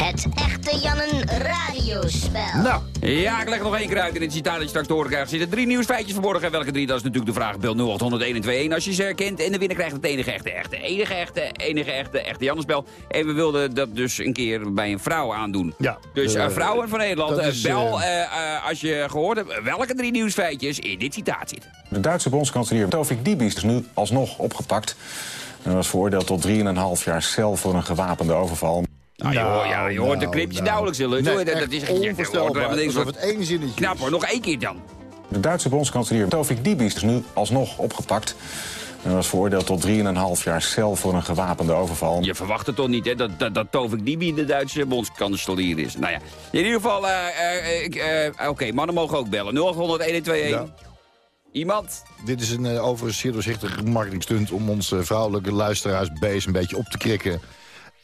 Het echte Jannen radiospel. Nou, Ja, ik leg er nog één keer uit in het citaat dat je straks te horen krijgt. Er zitten drie nieuwsfeitjes verborgen. En welke drie, dat is natuurlijk de vraag. Bel 0800 als je ze herkent. En de winnaar krijgt het enige echte, echte, enige echte, enige echte, echte Jannesbel. En we wilden dat dus een keer bij een vrouw aandoen. Ja, Dus eh, eh, vrouwen van Nederland, eh, is, bel eh, eh, eh, als je gehoord hebt welke drie nieuwsfeitjes in dit citaat zitten. De Duitse bondskanselier Tovik Dibiš is nu alsnog opgepakt. Hij was veroordeeld tot 3,5 jaar cel voor een gewapende overval. Nou, je, hoort, ja, je hoort de clipjes nou. nauwelijks, hè, Lut. Nee, dat, dat echt is onvoorstelbaar. Alsof van- het één zinnetje Knap is. hoor, nog één keer dan. De Duitse bondskanselier Tovik Dibiš is nu alsnog opgepakt. En was veroordeeld tot 3,5 jaar cel voor een gewapende overval. Je verwacht het toch niet, hè, dat, dat, dat Tovik Dibi de Duitse bondskanselier is. Nou ja, in ieder geval, eh, eh, ik, eh, oké, mannen mogen ook bellen. 0800 1121. Iemand? Dit is een uh, overigens zeer doorzichtige marketingstunt... om onze vrouwelijke luisteraarsbeest een beetje op te krikken.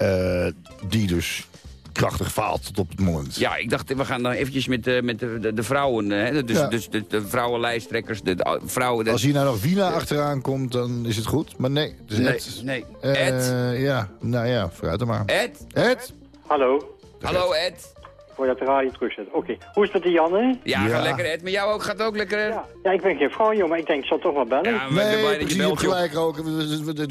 Uh, die dus krachtig faalt tot op het moment. Ja, ik dacht, we gaan dan eventjes met, uh, met de, de, de, vrouwen, hè? Dus, Ja. dus de, de vrouwenlijsttrekkers, de, de vrouwen... De... Als hier nou nog Wina achteraan komt, dan is het goed. Maar nee, het is Nee, Ed. nee. Eh, Ed? Ja, nou ja, vooruit dan maar. Ed? Ed? Hallo. Hallo Ed. Voor je de radio terugzet. Oké. Hoe is het met die Janne? Ja, gaat lekker Ed. Met jou ook, gaat het ook lekker? Ja, Ja, ik ben geen vrouw, joh, maar ik denk, ik zal toch wel bellen. Ja, we zijn blij dat je precies, je hebt belt, joh. gelijk ook.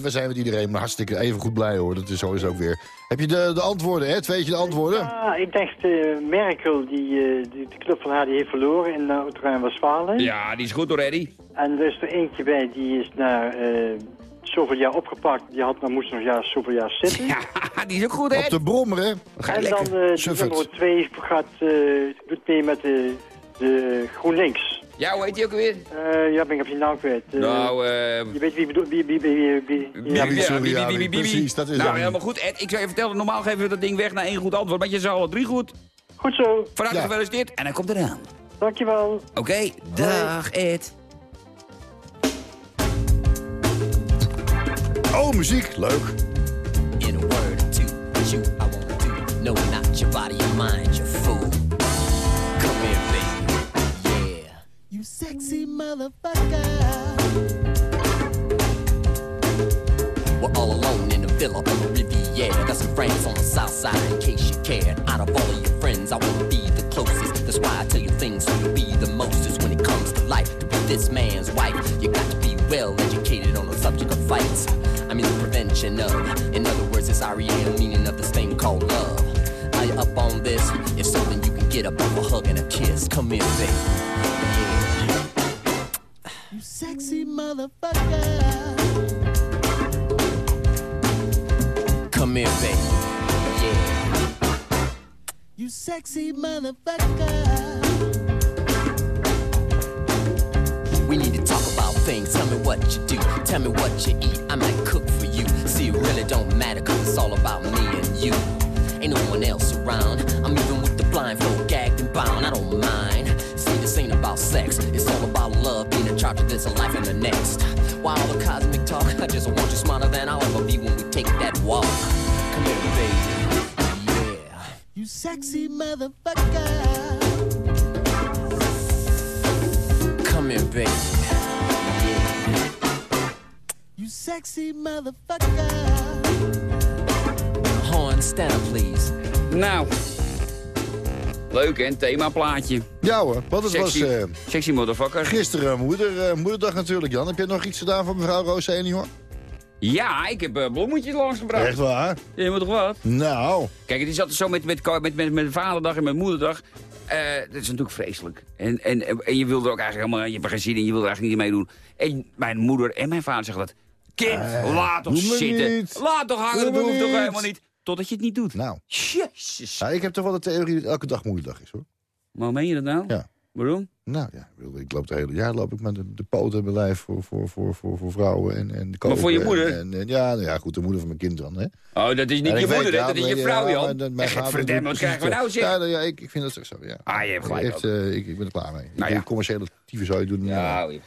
We, zijn met iedereen maar hartstikke even goed blij hoor. Dat is het ook weer. Heb je de, de antwoorden, Ed? Weet je de antwoorden? Ja, ik dacht, eh, Merkel, die, eh, die, de club van haar, die heeft verloren in uh, Oeterijn-Westfalen. Ja, die is goed hoor, Eddie. En er is er eentje bij, die is na eh, zoveel jaar opgepakt. Die had, nou, moest nog ja, zoveel jaar zitten. Ja, die is ook goed, Op de brommer, hè? en dan eh de Suffert. nummer twee gaat, eh doet mee met de, de GroenLinks. Ja, hoe heet die ook weer? Eh, ja, ben ik op je naam kwijt. Eh, Nou, eh... Je weet wie bedoel- wie, wie, wie, wie, wie, precies, dat is Nou, helemaal goed. Ed, ik zou je vertellen, normaal geven we dat ding weg naar één goed antwoord. Maar je zou al drie goed. Goed zo. Van harte Ja. gefeliciteerd. En hij komt eraan. Dankjewel. Oké, dag Ed. Oh, muziek. Leuk. In a word or two, what you I want to know not your body, your mind, your fool. Come here, baby. Yeah. You sexy motherfucker. We're all alone in a villa on the Riviera. Got some friends on the south side in case you care. Out of all of your friends, I wanna be the closest. That's why I tell you things so you'll be the mostest when it comes to life. To be this man's wife, you got to be well educated on the subject of fights. Mean of. In other words, it's REM meaning of this thing called love. Are you up on this? If so, then you can get up off a hug and a kiss. Come here, baby. Yeah. You sexy motherfucker. Come here, baby. Yeah. You sexy motherfucker. We need to talk about things. Tell me what you do. Tell me what you eat. I might cook for you. See, it really don't matter, cause it's all about me and you. Ain't no one else around. I'm even with the blindfold, gagged and bound. I don't mind. See, this ain't about sex. It's all about love, being in charge of this life and the next. Why all the cosmic talk? I just want you smarter than I'll ever be when we take that walk. Come here, baby. Yeah. You sexy motherfucker. Come here, baby. You sexy motherfucker. Horn, stand please. Nou. Leuk, hè? Themaplaatje. Ja hoor, want het Sexy, was eh, sexy motherfucker. gisteren moeder, eh, moederdag natuurlijk, Jan. Heb je nog iets gedaan voor mevrouw Roos senior? Ja, ik heb uh, bloemetjes langsgebracht. Echt waar? Je moet toch wat? Nou. Kijk, het is altijd zo met, met, met, met, met vaderdag en met moederdag. Eh, dat is natuurlijk vreselijk. En, en, en je wil er ook eigenlijk helemaal... Je hebt er geen zin in, je wil er eigenlijk niet meedoen. En mijn moeder en mijn vader zeggen dat... Kind, laat toch zitten. niet. Laat toch hangen, Doe dat hoeft toch helemaal niet. Totdat je het niet doet. Nou. Jezus. Ja, ik heb toch wel de theorie dat elke dag moederdag is hoor. Maar meen je dat nou? Ja. Waarom? Nou ja, ik loop het hele jaar loop ik met de, de poten lijf voor, voor, voor, voor, voor vrouwen en, en Maar voor je moeder? En, en- ja, nou ja, goed, de moeder van mijn kind dan, hè. Oh, dat is niet En je moeder, hè? ja, dat is je vrouw, ja, Jan. maar dat- mijn Echt, wat krijgen we nou, zeg? Ja, nou ja, ik, ik vind dat toch zo, ja. Ah, je hebt gelijk Heeft, eh, ik, ik ben er klaar mee. Nou ja. Commerciële zou je doen. Ja, Ja.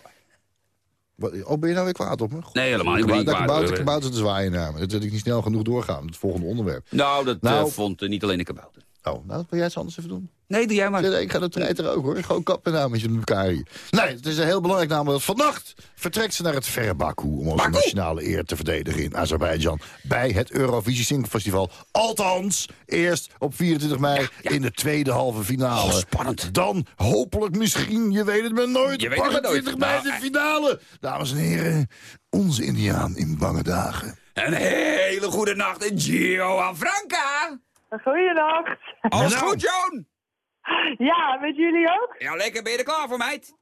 Oh, ben je nou weer kwaad op me? Nee, helemaal niet. Ik ben kabouter, kabouter te zwaaien naar me. Dat ik niet snel genoeg doorgaan. Het volgende onderwerp. Nou, dat Nou. eh, vond eh, niet alleen de kabouter. Oh, nou, wil jij het anders even doen? Nee, doe jij maar. Ik ga de treiter ook hoor. Gewoon kappen nou met elkaar hier. Nee, het is een heel belangrijk namelijk. dat Vannacht vertrekt ze naar het verre Baku om onze nationale eer te verdedigen in Azerbeidzjan. Bij het Eurovisie Singfestival. Althans, eerst op 24 mei in de tweede halve finale. Oh, spannend. Dan hopelijk misschien, je weet het maar nooit. Je weet het maar nooit. 20 mei Nou, de eh. finale. Dames en heren, onze Indiaan in bange dagen. Een hele goede nacht, Gio Franca. Goeienacht. Alles Nou. goed, Joan? Ja, met jullie ook? Ja, lekker. Ben je er klaar voor, meid?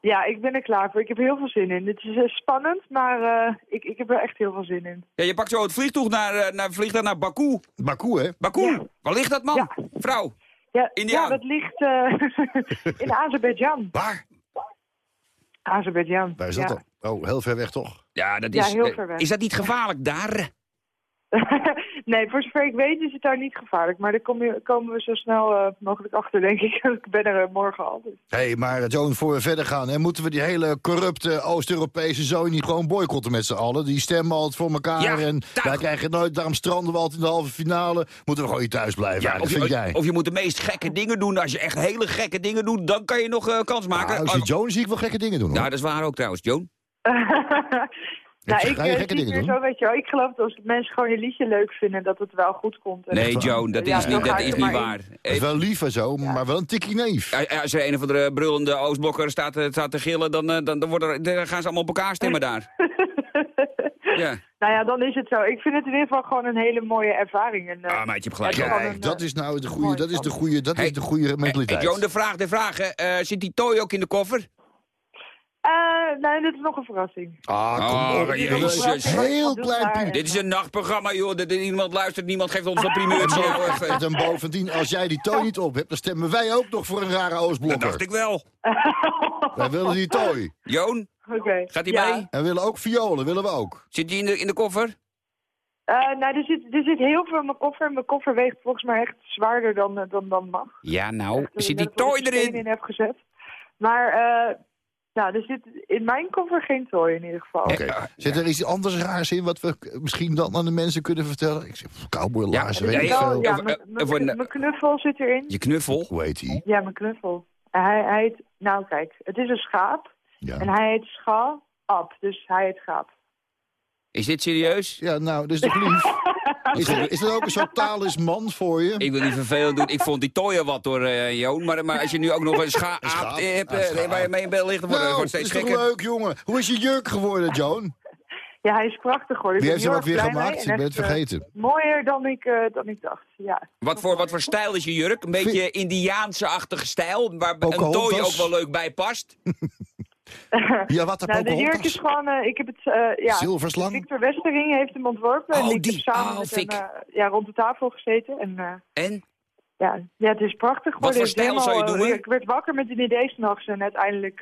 Ja, ik ben er klaar voor. Ik heb heel veel zin in. Het is eh, spannend, maar eh, ik, ik heb er echt heel veel zin in. Ja, je pakt zo het vliegtuig naar, eh, naar, vliegtuig naar Baku. Baku, hè? Baku? Waar ligt dat, man? Vrouw? Ja, Indiaan. ja dat ligt eh, [laughs] in Azerbeidzjan. Waar? Azerbeidzjan. Waar is dat ja. dan? Oh, heel ver weg toch? Ja, dat Ja, is, heel eh, ver weg. is dat niet gevaarlijk daar? [laughs] nee, voor zover ik weet is het daar niet gevaarlijk. Maar daar kom je, komen we zo snel eh, mogelijk achter, denk ik. [laughs] ik ben er eh, morgen al. dus. Hé, hey, maar Joan, voor we verder gaan... Hè, moeten we die hele corrupte Oost-Europese zooi niet gewoon boycotten met z'n allen? Die stemmen altijd voor elkaar Ja, en wij krijgen nooit... Daarom stranden we altijd in de halve finale. Moeten we gewoon hier thuis blijven Ja, of, je, vind jij? of je moet de meest gekke dingen doen. Als je echt hele gekke dingen doet, dan kan je nog eh, kans maken. Nou, als je Joan zie ik wel gekke dingen doen, hoor. Nou, dat is waar ook trouwens, Joan. [laughs] nou, ik ga je eh, gekke zie dingen het doen? meer zo, weet je wel. Ik geloof dat als mensen gewoon je liedje leuk vinden, dat het wel goed komt. En Nee, dat- Joan, dat is niet, dat is niet waar. Dat is wel lief en zo, maar wel een tikkie neef. Als er een of andere brullende Oostblokker staat, eh, staat te gillen, dan, eh, dan, dan, worden, dan gaan ze allemaal op elkaar stemmen daar. [laughs] ja. Nou ja, dan is het zo. Ik vind het in ieder geval gewoon een hele mooie ervaring. En, Ah, meid, je hebt gelijk. ja, een, dat is nou de goede, dat is de goede, dat is de goede Hey, mentaliteit. Joan, de vraag, de vraag. Eh, zit die tooi ook in de koffer? Eh, nee, dit is nog een verrassing. Ah, kom Oh, op. jezus. Heel klein piep. Dit is een nachtprogramma, joh. Dat- dat Niemand luistert, niemand geeft ons een primeurtje. [laughs] joh. Even. En bovendien, als jij die tooi niet op hebt, dan stemmen wij ook nog voor een rare Dat Oostblokker. dacht ik wel. [laughs] Wij willen die tooi. Joan, Oké. gaat hij Ja. mee? En willen ook violen, willen we ook. Zit die in de, in de koffer? Eh, nou, er zit, er zit heel veel in mijn koffer. Mijn koffer weegt volgens mij echt zwaarder dan, eh, dan, dan mag. Ja, nou. Echt, Zit die tooi er erin? in heb gezet. Maar, eh, nou, er zit in mijn koffer geen tooi in ieder geval. Oké. Zit er iets anders raars in wat we misschien dan aan de mensen kunnen vertellen? Ik zeg, cowboylaarzen, Ja, weet ik ja, veel. Mijn- knuffel zit erin. Je knuffel? Hoe heet die? Ja, mijn knuffel. Hij, hij heet, nou kijk, het is een schaap. Ja. En hij heet Schaap, dus hij heet Schaap. Is dit serieus? Ja, nou, dat is toch lief? Is dat, is dat ook een soort talisman voor je? Ik wil niet vervelend doen. Ik vond die tooien wat door eh Joon. Maar, maar als je nu ook nog een scha Een schaap. aap hebt Een eh, waar je mee in bed ligt, dan wordt het Nou, wordt is leuk, jongen? Hoe is je jurk geworden, Joan? Ja, hij is prachtig hoor. Ik Wie ben heeft hem heel ook weer gemaakt? Ik en ben het echt, eh, vergeten. mooier dan ik, eh, dan ik dacht, ja. Wat voor, wat voor stijl is je jurk? Een beetje Indiaanse-achtige stijl, waar een tooi ook wel leuk bij past. [laughs] [laughs] Ja, wat Nou, de jurk is gewoon, eh, ik heb het, eh, ja, Zilverslang? Victor Westering heeft hem ontworpen. Oh, en ik die. heb samen Oh, met hem eh, ja, rond de tafel gezeten. En En? ja, ja, het is prachtig geworden. voor is stijl zou je doen? Ik werd wakker met een idee s'nachts en uiteindelijk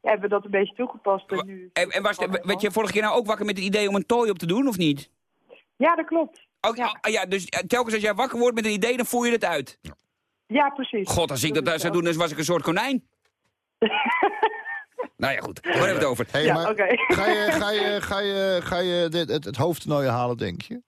hebben we dat een beetje toegepast. En nu, En, en was, werd je vorige keer nou ook wakker met het idee om een tooi op te doen, of niet? Ja, dat klopt. Oh, ja. ja, dus telkens als jij wakker wordt met een idee, dan voer je het uit. Ja, precies. God, als ik dat daar zou doen, dan was ik een soort konijn. [laughs] nou ja, goed. Waar hebben we het over? Hey, Ja, maar ga je, ga je, ga je, ga je dit, het, het hoofdtoernooi halen, denk je?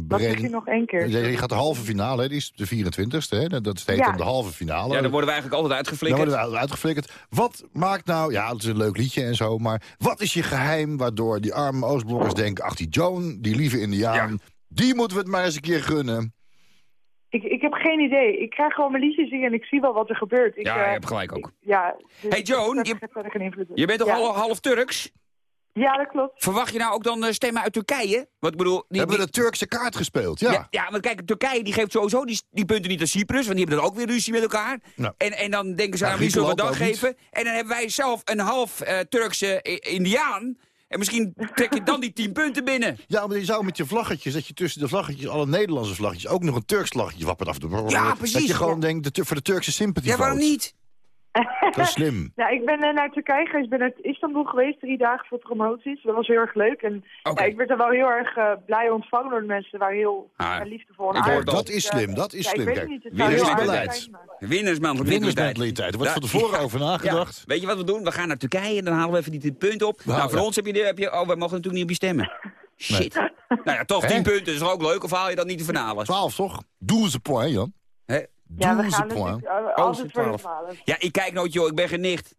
Dat zeg je nog één keer. Je gaat de halve finale, hè, die is de 24ste. Hè? Dat steekt Ja. dan de halve finale. Ja, dan worden we eigenlijk altijd Dan uitgeflikkerd. worden we uitgeflikkerd. Wat maakt nou, ja, het is een leuk liedje en zo, maar wat is je geheim waardoor die arme Oostblokkers denken, ach die Joan, die lieve Indiaan, die moeten we het maar eens een keer gunnen. Ik, ik heb geen idee. Ik krijg gewoon mijn liedjes zingen en ik zie wel wat er gebeurt. Ik, Ja, eh, je hebt gelijk ook. Ja, dus Hey, Joan, dat je- bent toch ja. half, half Turks? Ja, dat klopt. Verwacht je nou ook dan eh, stemmen uit Turkije? Wat ik bedoel... Die, Hebben we de Turkse kaart gespeeld, ja. ja. ja, want kijk, Turkije die geeft sowieso die, die punten niet aan Cyprus, want die hebben dan ook weer ruzie met elkaar. En, en dan denken ze, Ja, aan wie zullen we ook geven? En dan hebben wij zelf een half eh, Turkse Indiaan. En misschien trek je dan die 10 [laughs] punten binnen. Ja, maar je zou met je vlaggetjes, dat je tussen de vlaggetjes, alle Nederlandse vlaggetjes, ook nog een Turks vlaggetje wappert af. Ja, Dat precies. je gewoon denkt, de, voor de Turkse sympathie Ja, waarom niet? Dat is slim. [laughs] Ja, ik ben eh, naar Turkije geweest. Ik ben uit Istanbul geweest, drie dagen voor promoties. Dat was heel erg leuk. En ja, ik werd er wel heel erg eh, blij ontvangen door de mensen. Ze waren heel Ah, ja, liefdevol ik hoor al. Dat is slim, dat is Ja, ik slim. weet Kijk, het niet. Winnersmentaliteit. Er wordt van tevoren over nagedacht. Ja. Weet je wat we doen? We gaan naar Turkije en dan halen we even die 10 punten op. Nou, nou, voor ja. ons heb je, heb je... Oh, we mogen natuurlijk niet op je stemmen. Shit. Nou ja, toch Hè? 10 punten is toch ook leuk? Of haal je dat niet de finale? 12 toch? 12 point, Jan. Ja, we 12 gaan natuurlijk altijd voor de 12. 12. Ja, ik kijk nooit, joh. Ik ben geen nicht.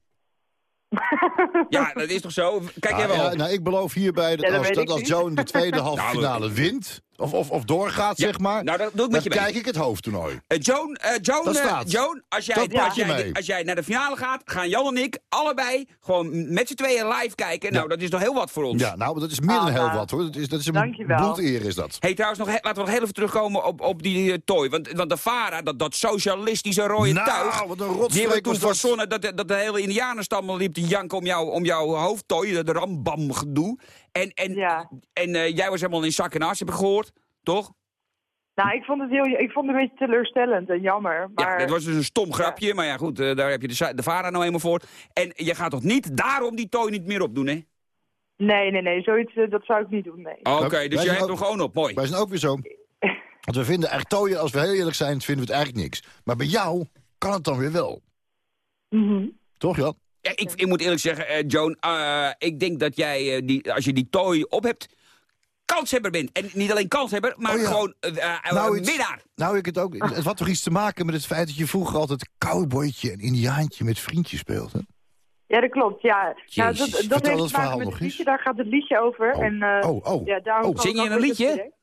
[laughs] ja, dat is toch zo? Kijk jij wel? ja, nou, ik beloof hierbij dat als, dat als de [laughs] tweede halve Nou, finale wint, of, of, of doorgaat, Ja, zeg maar, nou, dat doe ik met dan je mee. kijk ik het hoofdtoernooi. Eh, Joan, eh, Joan, eh. Joan als, jij, als, je jij, als jij naar de finale gaat, gaan Jan en ik allebei gewoon met z'n tweeën live kijken. Nou, dat is toch heel wat voor ons. Ja, nou, dat is meer dan Ah, heel nou, wat, hoor. Dat is, dat is een dankjewel. bloedeer, is dat. Hey, trouwens, nog, laten we nog heel even terugkomen op, op die tooi. Want, want de VARA, dat, dat socialistische rode Nou, tuig... wat een die hebben rotstreek toen verzonnen dat, de- dat de hele indianenstam al liep te janken om, jou, om jouw hoofdtooi, de rambam gedoe. En, en, Ja. en eh, jij was helemaal in zak en as, heb ik gehoord, toch? Nou, ik vond het heel, ik vond het een beetje teleurstellend en jammer. Maar... Ja, dat was dus een stom grapje, maar ja goed, eh, daar heb je de, de VARA nou eenmaal voor. En je gaat toch niet daarom die tooi niet meer opdoen, hè? Nee, nee, nee, zoiets, eh, dat zou ik niet doen, nee. Oké, dus jij hebt ook- hem gewoon op, mooi. Wij zijn ook weer zo. [laughs] Want we vinden eigenlijk tooien, als we heel eerlijk zijn, vinden we het eigenlijk niks. Maar bij jou kan het dan weer wel. Mhm. Toch, Jan? Ja, ik, ik moet eerlijk zeggen, eh, Joan, eh, ik denk dat jij, eh, die, als je die tooi op hebt, kanshebber bent. En niet alleen kanshebber, maar Oh ja. gewoon Nou, een iets- winnaar. Nou, ik het ook. Het had toch iets te maken met het feit dat je vroeger altijd cowboytje en indiaantje met vriendjes speelde? Ja, dat klopt, ja. Nou, dat, dat heeft dat te maken verhaal met nog het eens. liedje, daar gaat het liedje over. En, eh, oh, oh, ja, daarom oh. kwam Zing je een liedje? het.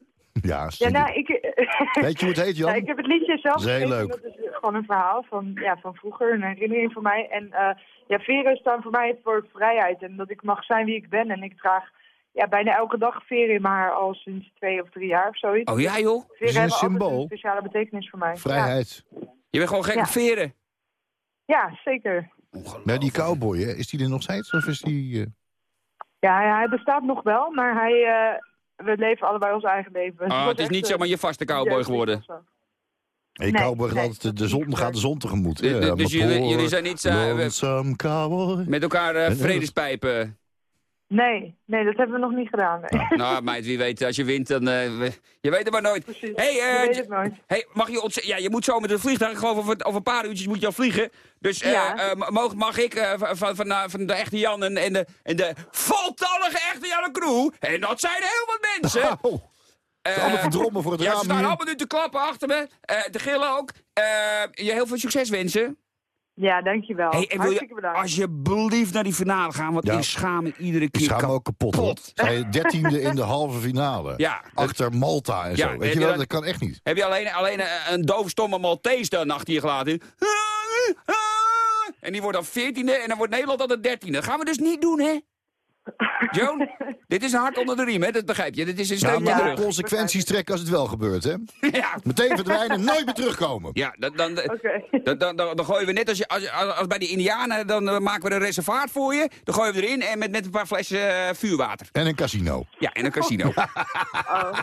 Ja, Ja, nou, het. ik... [laughs] Weet je hoe het heet, Jan? Ik heb het liedje zelf Dat is heel leuk. Dat is gewoon een verhaal van, ja, van vroeger, een herinnering van mij. En eh, ja, veren staan voor mij voor vrijheid en dat ik mag zijn wie ik ben. En ik draag ja, bijna elke dag veren in mijn haar al sinds twee of drie jaar of zoiets. Oh ja, joh? Veren Is het een symbool? een speciale betekenis voor mij. Vrijheid. Je bent gewoon gek Ja. op veren. Ja, zeker. Nou, die cowboy, hè, is die er nog steeds? Of is die... eh, Ja, ja, hij bestaat nog wel, maar hij, eh, we leven allebei ons eigen leven. Ah, het is niet zeg maar je vaste cowboy geworden. Nee, gaat nee, altijd de, de zon, gaat de zon tegemoet. Dus- dus jullie- jullie zijn niet, eh, we-. Met elkaar eh, En- vredespijpen. Nee, nee, dat hebben we nog niet gedaan. Nee. nou, meid, wie weet, als je wint, dan... eh, we- je weet het maar nooit. Hey, Je eh, weet het nooit. hey, mag je ontze- ja, je moet zo met een vliegtuig, ik geloof over, over een paar uurtjes moet je al vliegen. Dus Ja. eh, mag, mag ik eh, van, van, van, van de echte Jan en, en, de, en de voltallige echte Jan en crew, en dat zijn heel wat mensen... Oh, Eh, allemaal verdrommen voor het ja, raam ze staan hier. allemaal nu te klappen achter me, eh, te gillen ook. Eh, je heel veel succes wensen. Ja, dankjewel. Hey, en wil je bedankt. alsjeblieft naar die finale gaan, want Ja. ik schaam me iedere Ik keer schaam me ook kapot. hoor. [laughs] Zij dertiende in de halve finale. Ja, dat- Achter Malta en Ja, zo. Weet je wel, dan- dat kan echt niet. Heb je alleen, alleen een, doofstomme Maltese dan achter je gelaten? En die wordt dan veertiende en dan wordt Nederland dan de dertiende. Dat gaan we dus niet doen, hè? Joan, dit is een hart onder de riem, hè? Dat begrijp je. Dit is een de rug. consequenties trekken als het wel gebeurt, hè? Ja, Meteen verdwijnen, nooit meer terugkomen. ja dan, dan, Oké. dan, dan, dan, dan gooien we net als, je, als, je- als, bij de Indianen, dan maken we een reservaat voor je. Dan gooien we erin en met, met een paar flessen eh, vuurwater. En een casino. Ja, en een casino. [laughs] Oh,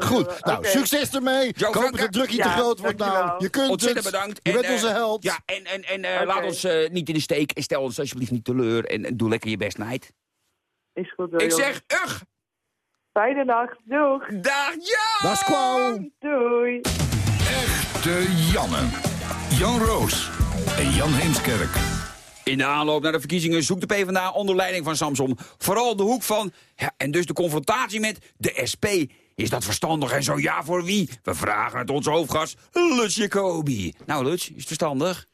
Goed, nou, succes ermee. Ik hoop dat het drukje te groot wordt nou. Je kunt Ontzettend het. bedankt. Je En, bent onze eh, held. Ja, en, en, en eh, laat ons niet in de steek. En stel ons alsjeblieft niet teleur. En, en doe lekker je best, meid. Is goed hoor, Ik jongen. zeg, ugh! Fijne nacht. Doeg. Dag, ja! Dat is kwauw. Doei. De Janne. Jan Roos en Jan Heemskerk. In de aanloop naar de verkiezingen zoekt de PvdA onder leiding van Samson vooral de hoek van... Ja, en dus de confrontatie met de SP. Is dat verstandig en zo ja voor wie? We vragen het onze hoofdgast, Lutz Jacobi. Nou, Lutz, is het verstandig?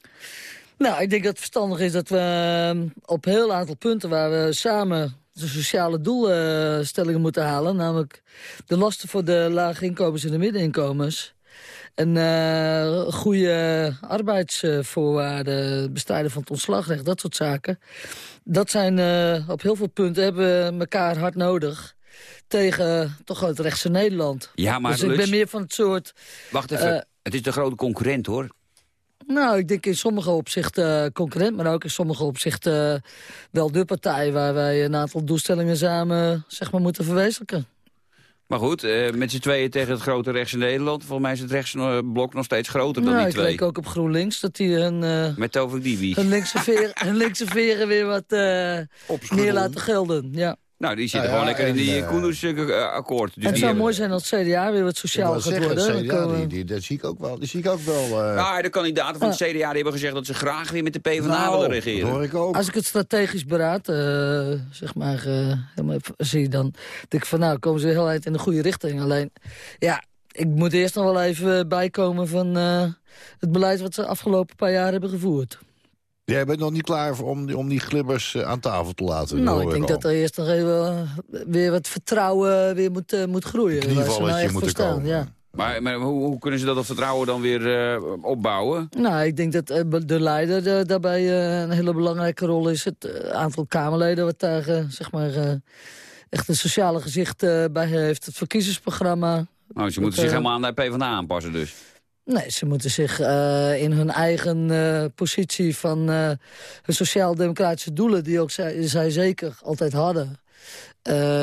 Nou, ik denk dat het verstandig is dat we eh, op een heel aantal punten... waar we samen de sociale doelstellingen moeten halen... namelijk de lasten voor de lage inkomens en de middeninkomens... en eh, goede arbeidsvoorwaarden, bestrijden van het ontslagrecht, dat soort zaken... dat zijn eh, op heel veel punten hebben we elkaar hard nodig... tegen toch het rechtse Nederland. Ja, maar dus ik ben meer van het soort... Wacht even, Eh, het is de grote concurrent, hoor. Nou, ik denk in sommige opzichten eh, concurrent, maar ook in sommige opzichten eh, wel de partij waar wij een aantal doelstellingen samen zeg maar, moeten verwezenlijken. Maar goed, eh, met z'n tweeën tegen het grote rechtse Nederland... volgens mij is het rechtse blok nog steeds groter dan Nou, die ik twee. leek ook op GroenLinks dat die hun, eh, Met Tovik Dibi. hun, linkse, veren, hun linkse veren weer wat eh, meer laten gelden. Ja. Nou, die zitten Nou ja, gewoon lekker in die eh, Koenders-akkoord. En het zou mooi zijn als het CDA weer wat sociaal gaat zeggen, worden. het CDA, die, die, dat zie ik ook wel. Die zie ik ook wel. eh, Nou, de kandidaten van het Ah. CDA die hebben gezegd dat ze graag weer met de PvdA nou, willen dat regeren. hoor ik ook. Als ik het strategisch beraad, eh, zeg maar, eh, helemaal zie, dan denk ik van nou, komen ze heel eind in de goede richting. Alleen, ja, ik moet eerst nog wel even bijkomen van eh, het beleid wat ze de afgelopen paar jaar hebben gevoerd. Jij bent nog niet klaar voor om, die- om die glibbers eh, aan tafel te laten. nou, ik denk al. dat er eerst nog even eh, weer wat vertrouwen weer moet, eh, moet groeien. Ze nou echt moet voor staan. komen. Ja. Maar, maar hoe, hoe kunnen ze dat, dat vertrouwen dan weer eh, opbouwen? Nou, ik denk dat de leider daarbij een hele belangrijke rol is. Het aantal Kamerleden wat daar zeg maar, eh, echt een sociale gezicht eh, bij heeft. Het verkiezingsprogramma. Nou, ze moeten zich helemaal aan de PvdA aanpassen dus. Nee, ze moeten zich eh, in hun eigen eh, positie van eh, hun sociaal-democratische doelen... die ook zij, zij zeker altijd hadden...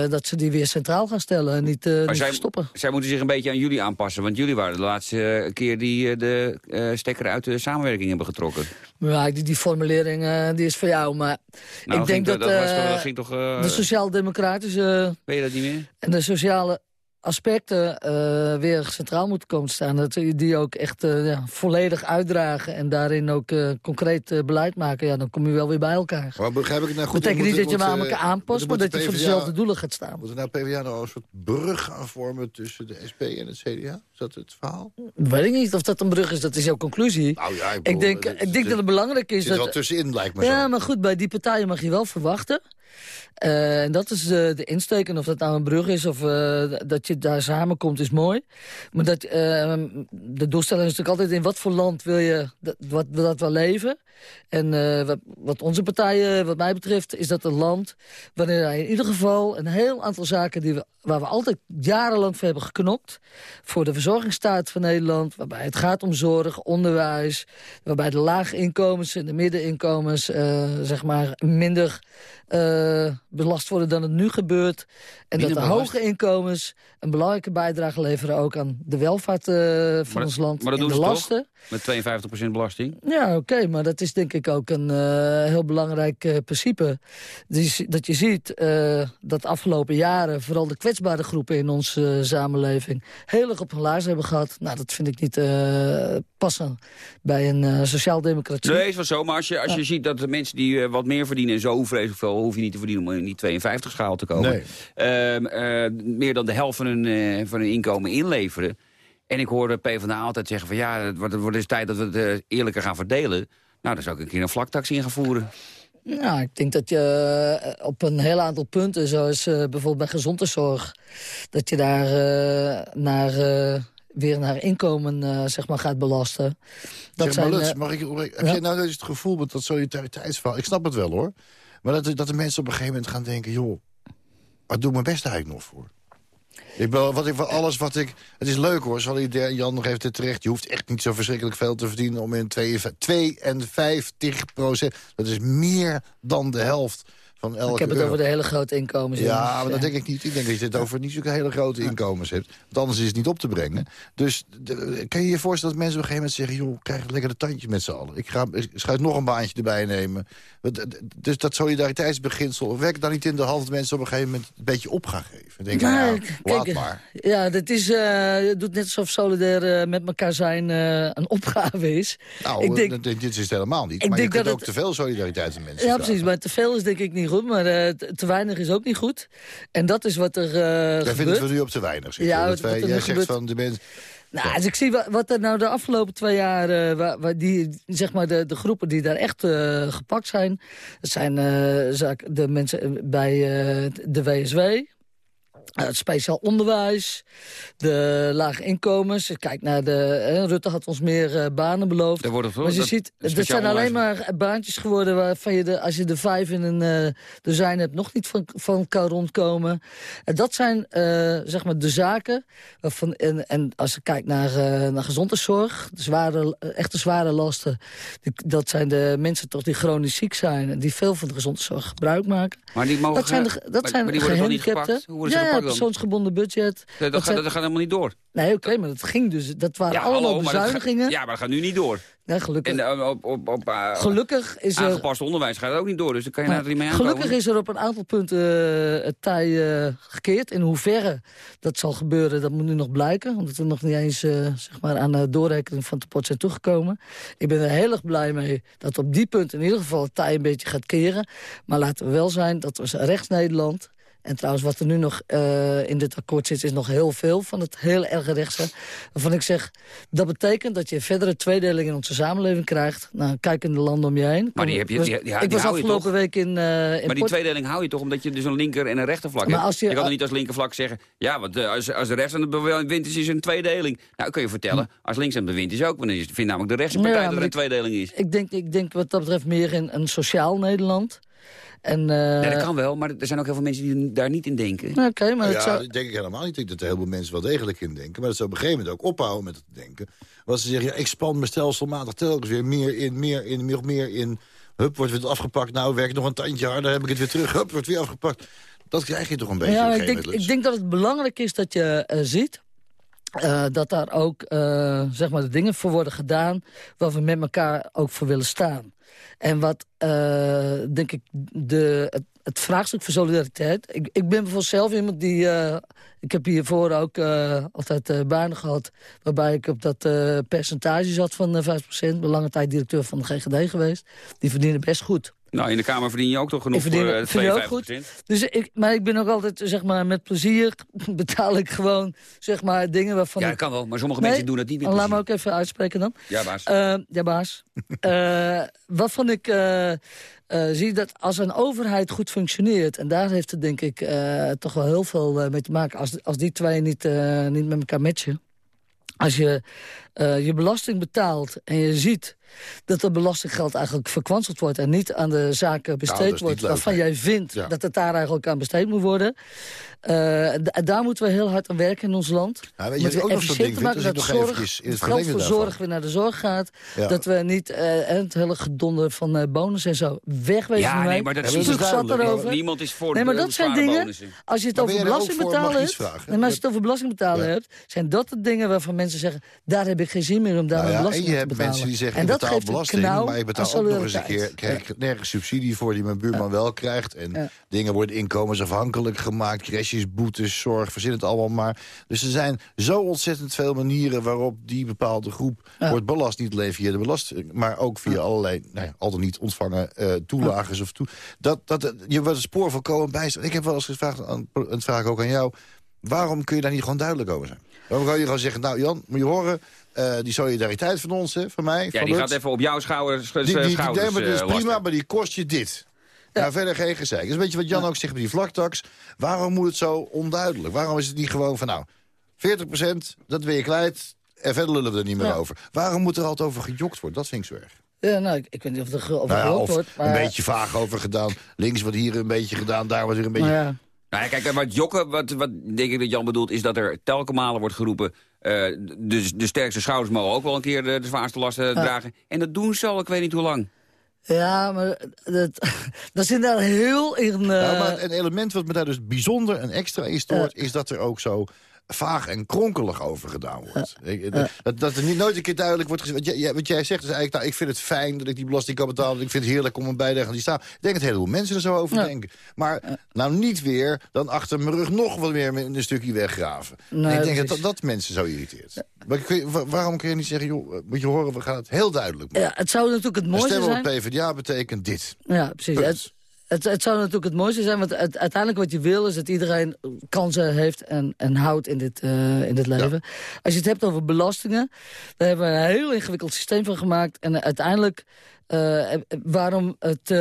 dat ze die weer centraal gaan stellen en niet, Maar niet zij, stoppen. zij moeten zich een beetje aan jullie aanpassen. Want jullie waren de laatste keer die de stekker uit de samenwerking hebben getrokken. Ja, die, die formulering die is voor jou, maar Nou, ik denk dat, dat, was dat ging toch... de sociaal-democratische weet je dat niet meer? en de sociale aspecten eh, weer centraal moeten komen te staan. Dat die- die ook echt eh, ja, volledig uitdragen en daarin ook eh, concreet beleid maken. Ja, dan kom je wel weer bij elkaar. Maar begrijp ik het nou goed? betekent niet dat je moet, aan elkaar aanpast, maar dat je voor dezelfde doelen gaat staan. Moet er nou PvdA nou een soort brug gaan vormen tussen de SP en het CDA? Is dat het verhaal? Weet ik niet of dat een brug is, dat is jouw conclusie. Nou ja, ik, denk, ik denk dat het belangrijk is er dat... wel tussenin, lijkt me Ja, zo. maar goed, bij die partijen mag je wel verwachten. Eh, en dat is de, de insteek. En of dat nou een brug is of eh, dat je daar samenkomt, is mooi. Maar dat, eh, de doelstelling is natuurlijk altijd in wat voor land wil je dat, wat, dat wel leven. En eh, wat, wat onze partijen, wat mij betreft, is dat een land... waarin in ieder geval een heel aantal zaken... Die we, waar we altijd jarenlang voor hebben geknopt... voor de verzorgingsstaat van Nederland... waarbij het gaat om zorg, onderwijs... waarbij de lage inkomens en de middeninkomens... eh, zeg maar minder eh, belast worden dan het nu gebeurt. En dat de hoge inkomens een belangrijke bijdrage leveren... ook aan de welvaart eh, van Maar- ons land maar dat en doen de ze lasten. toch? Met 52% belasting? Ja, oké, maar dat is denk ik ook een eh, heel belangrijk eh, principe. Dus, dat je ziet dat de afgelopen jaren vooral de kwetsbare groepen in onze samenleving heel erg op hun laars hebben gehad. Nou, dat vind ik niet passen bij een sociaaldemocratie. Nee, is wel zo. Maar als je, als je ziet dat de mensen die wat meer verdienen... en zo veel hoef je niet te verdienen om die 52 schaal te komen. Nee. Ehm, eh, meer dan de helft van hun, eh, van hun inkomen inleveren. En ik hoorde PvdA altijd zeggen van... ja, het wordt, het wordt eens tijd dat we het eh, eerlijker gaan verdelen. Nou, dan zou ik een keer een vlaktax in gaan voeren. Nou, ik denk dat je op een heel aantal punten, zoals eh, bijvoorbeeld bij gezondheidszorg... dat je daar eh, naar, eh, weer naar inkomen zeg maar, gaat belasten. Dat zeg maar, Lutz, eh, mag ik, heb ja. jij nou eens het gevoel dat solidariteitsverhaal? Ik snap het wel, hoor. Maar dat, de mensen op een gegeven moment gaan denken... joh, waar doe ik mijn best eigenlijk nog voor? Ik ben, wat ik, alles wat ik... Het is leuk hoor, solidair. Jan nog even terecht. Je hoeft echt niet zo verschrikkelijk veel te verdienen... om in 52 procent... Dat is meer dan de helft van elke ik heb het euro. over de hele grote inkomens. Ja, maar dat denk ik niet. Ik denk dat je het over niet zulke hele grote inkomens hebt. Want anders is het niet op te brengen. Dus de- kan je je voorstellen dat mensen op een gegeven moment zeggen... joh, krijg lekker de tandje met z'n allen. Ik ga ik schuif nog een baantje erbij nemen. Eh, Dus dat solidariteitsbeginsel... werkt dan niet in de hand dat mensen op een gegeven moment... een beetje op gaan geven. Denk nou, kijk, laat eh, maar. Ja, dat is, het doet net alsof solidair met elkaar zijn een opgave is. Nou, ik denk, dit, is het helemaal niet. ik maar je denk kunt dat ook het- te veel solidariteit aan mensen ja, precies. Maar te veel is denk ik niet goed, maar eh, te weinig is ook niet goed. En dat is wat er eh Jij vindt het we nu op te weinig zitten. Ja, dat wat- wij, wat jij zegt van de mensen... Nou, als ik zie wat, wat er nou de afgelopen twee jaar, eh, waar, waar die, zeg maar de, de groepen die daar echt gepakt zijn, dat zijn de mensen bij de WSW, het speciaal onderwijs, de lage inkomens. Kijk naar de, eh, Rutte had ons meer eh, banen beloofd. Daar wordt het, maar je dat- ziet, dat het zijn alleen maar baantjes geworden waarvan je, de, als je de vijf in een eh dozijn hebt, nog niet van, van kan rondkomen. En dat zijn eh, zeg maar de zaken. Waarvan, en, en als je kijkt naar, eh, naar gezondheidszorg, de zware, eh, echte zware lasten, die- dat zijn de mensen toch die chronisch ziek zijn en die veel van de gezondheidszorg gebruik maken. Maar die mogen... Dat zijn de, dat maar- zijn maar die worden toch niet gepakt? Hoe worden ze dan? persoonsgebonden budget. Dat, dat, gaat, dat gaat helemaal niet door. Nee, oké, maar dat ging dus. Dat waren Ja, allemaal hallo, maar dat gaat- bezuinigingen. ja, maar dat gaat nu niet door. Ja, gelukkig. En eh, op, op, op eh, Gelukkig is er- aangepast onderwijs gaat het ook niet door. Dus daar kan je niet mee aankomen. Gelukkig is er op een aantal punten eh, het tij gekeerd. In hoeverre dat zal gebeuren, dat moet nu nog blijken. Omdat we nog niet eens zeg maar aan de doorrekening van tekort zijn toegekomen. Ik ben er heel erg blij mee dat op die punten in ieder geval het tij een beetje gaat keren. Maar laten we wel zijn dat we rechts Nederland... En trouwens, wat er nu nog eh, in dit akkoord zit, is nog heel veel van het heel erg rechtse. Waarvan ik zeg, dat betekent dat je verdere tweedeling in onze samenleving krijgt. Nou, kijk in de landen om je heen. Maar die heb je- die- die- ik was je afgelopen toch? week in, eh in Maar die Port- tweedeling hou je toch omdat je dus een linker en een rechtervlak Maar hebt? als je- kan er niet als linkervlak zeggen... ja, want eh, als, als de rechts aan het bewind is, is een tweedeling. Nou, kun je vertellen, als links aan het bewind is ook... want dan vindt namelijk de rechtse partij Ja, dat er een ik- tweedeling is. Ik denk, ik denk wat dat betreft meer in een sociaal Nederland. En, eh, nee, dat kan wel, maar er zijn ook heel veel mensen die daar niet in denken. Oké, maar Nou het ja, zou... dat denk ik helemaal niet. Ik denk dat er heel veel mensen wel degelijk in denken. Maar dat ze op een gegeven moment ook ophouden met het denken. Want ze zeggen, ja, ik span me stelselmatig telkens weer meer in, meer in, meer, meer in. Hup, wordt weer afgepakt. Nou, werk nog een tandje harder, heb ik het weer terug. Hup, wordt weer afgepakt. Dat krijg je toch een beetje Ja, op maar een ik, gegeven denk, moment, ik denk dat het belangrijk is dat je eh, ziet... eh, dat daar ook eh, zeg maar de dingen voor worden gedaan... waar we met elkaar ook voor willen staan. En wat, eh, denk ik, de, het, het vraagstuk voor solidariteit... Ik, ik ben bijvoorbeeld zelf iemand die... eh, ik heb hiervoor ook eh, altijd banen gehad... waarbij ik op dat percentage zat van eh 5%. Ik ben lange tijd directeur van de GGD geweest. Die verdienen best goed. Nou, in de Kamer verdien je ook toch genoeg verdien- voor eh, verdien ook 52%? goed. Dus ik, maar ik ben ook altijd, zeg maar, met plezier [laughs] betaal ik gewoon, zeg maar, dingen waarvan Ja, ik... kan wel, maar sommige Nee, mensen doen dat niet met Laat me ook even uitspreken dan. Ja, baas. Eh, ja, baas. [laughs] Eh, waarvan ik eh, eh, zie dat als een overheid goed functioneert... en daar heeft het denk ik eh, toch wel heel veel eh, mee te maken... als, als die twee niet, eh, niet met elkaar matchen... Als je eh, je belasting betaalt en je ziet dat dat belastinggeld eigenlijk verkwanseld wordt... en niet aan de zaken Nou, besteed wordt leuk, waarvan jij vindt Ja. dat het daar eigenlijk aan besteed moet worden... eh, daar moeten we heel hard aan werken in ons land. Nou, weet je Moeten ook we nog zo'n ding maken, dat nog zorg, in het geld voor daarvan. zorg weer naar de zorg gaat. Ja. Dat we niet eh, het hele gedonder van eh, bonus en zo wegwezen Ja, van nee, mij. maar dat is dus zat erover. Niemand is voor Nee, maar de dat zijn dingen, bonussen. als je het over belasting betalen iets hebt... vragen? Nee, maar als je het over belasting betalen Ja. hebt... zijn dat de dingen waarvan mensen zeggen... daar heb ik geen zin meer om daar Nou mijn ja, en belasting je hebt te betalen. mensen die zeggen, belasting, knauw maar ik betaal aan ook nog eens een keer... krijg nergens subsidie voor die mijn buurman wel krijgt. En dingen worden inkomensafhankelijk gemaakt. Crashes, boetes, zorg, verzin het allemaal maar. Dus er zijn zo ontzettend veel manieren waarop die bepaalde groep wordt belast. Niet alleen via de belasting, maar ook via allerlei, nou al dan niet ontvangen eh toelagers. Of toe, dat, dat, je wordt het spoor volkomen bijstaan. Ik heb wel eens gevraagd, aan, dat vraag ook aan jou... waarom kun je daar niet gewoon duidelijk over zijn? Waarom kan je gewoon zeggen, nou Jan, moet je horen... eh, die solidariteit van ons, hè, van mij, Ja, van die Lutz, gaat even op jouw schouders, die, die, die, schouders eh, prima, lasten. maar die kost je dit. Nou, verder geen gezeik. Dat is een beetje wat Jan ook zegt met die vlaktax. Waarom moet het zo onduidelijk? Waarom is het niet gewoon van, nou, 40% dat ben je kwijt... en verder lullen we er niet meer Ja. over. Waarom moet er altijd over gejokt worden? Dat vind ik zo erg. Ja, nou, ik, ik weet niet of er ge- over Nou ja, of wordt. Maar, een beetje vaag over gedaan. Links wordt hier een beetje gedaan, daar wordt weer een beetje... maar ja. Nou ja, kijk, wat jokken, wat, wat denk ik dat Jan bedoelt... is dat er telkenmalen wordt geroepen... eh, de, de sterkste schouders mogen ook wel een keer de, de zwaarste lasten dragen. En dat doen ze al, ik weet niet hoe lang. Ja, maar dat, [laughs] dat zit daar heel in... Nou, maar een element wat me daar dus bijzonder en extra in stoort... is dat er ook zo vaag en kronkelig over gedaan wordt. Ik- Dat, dat er niet nooit een keer duidelijk wordt gezegd. Wat jij, wat jij zegt is eigenlijk, nou, ik vind het fijn dat ik die belasting kan betalen. Ik vind het heerlijk om een bijdrage aan die staat. Ik denk dat heleboel mensen er zo over denken. Maar nou niet weer dan achter mijn rug nog wat meer een stukje weggraven. En ik denk dat, dat dat mensen zo irriteert. Maar kun je- wa- waarom kun je niet zeggen, joh, moet je horen, we gaan het heel duidelijk maken. ja, het zou natuurlijk het mooiste stemmen zijn... op PvdA betekent dit. Ja, precies. Het, het, het zou natuurlijk het mooiste zijn, want het, uiteindelijk wat je wil... is dat iedereen kansen heeft en, en houdt in dit, eh, in dit leven. Als je het hebt over belastingen... daar hebben we een heel ingewikkeld systeem van gemaakt. En uiteindelijk, eh, eh, waarom het...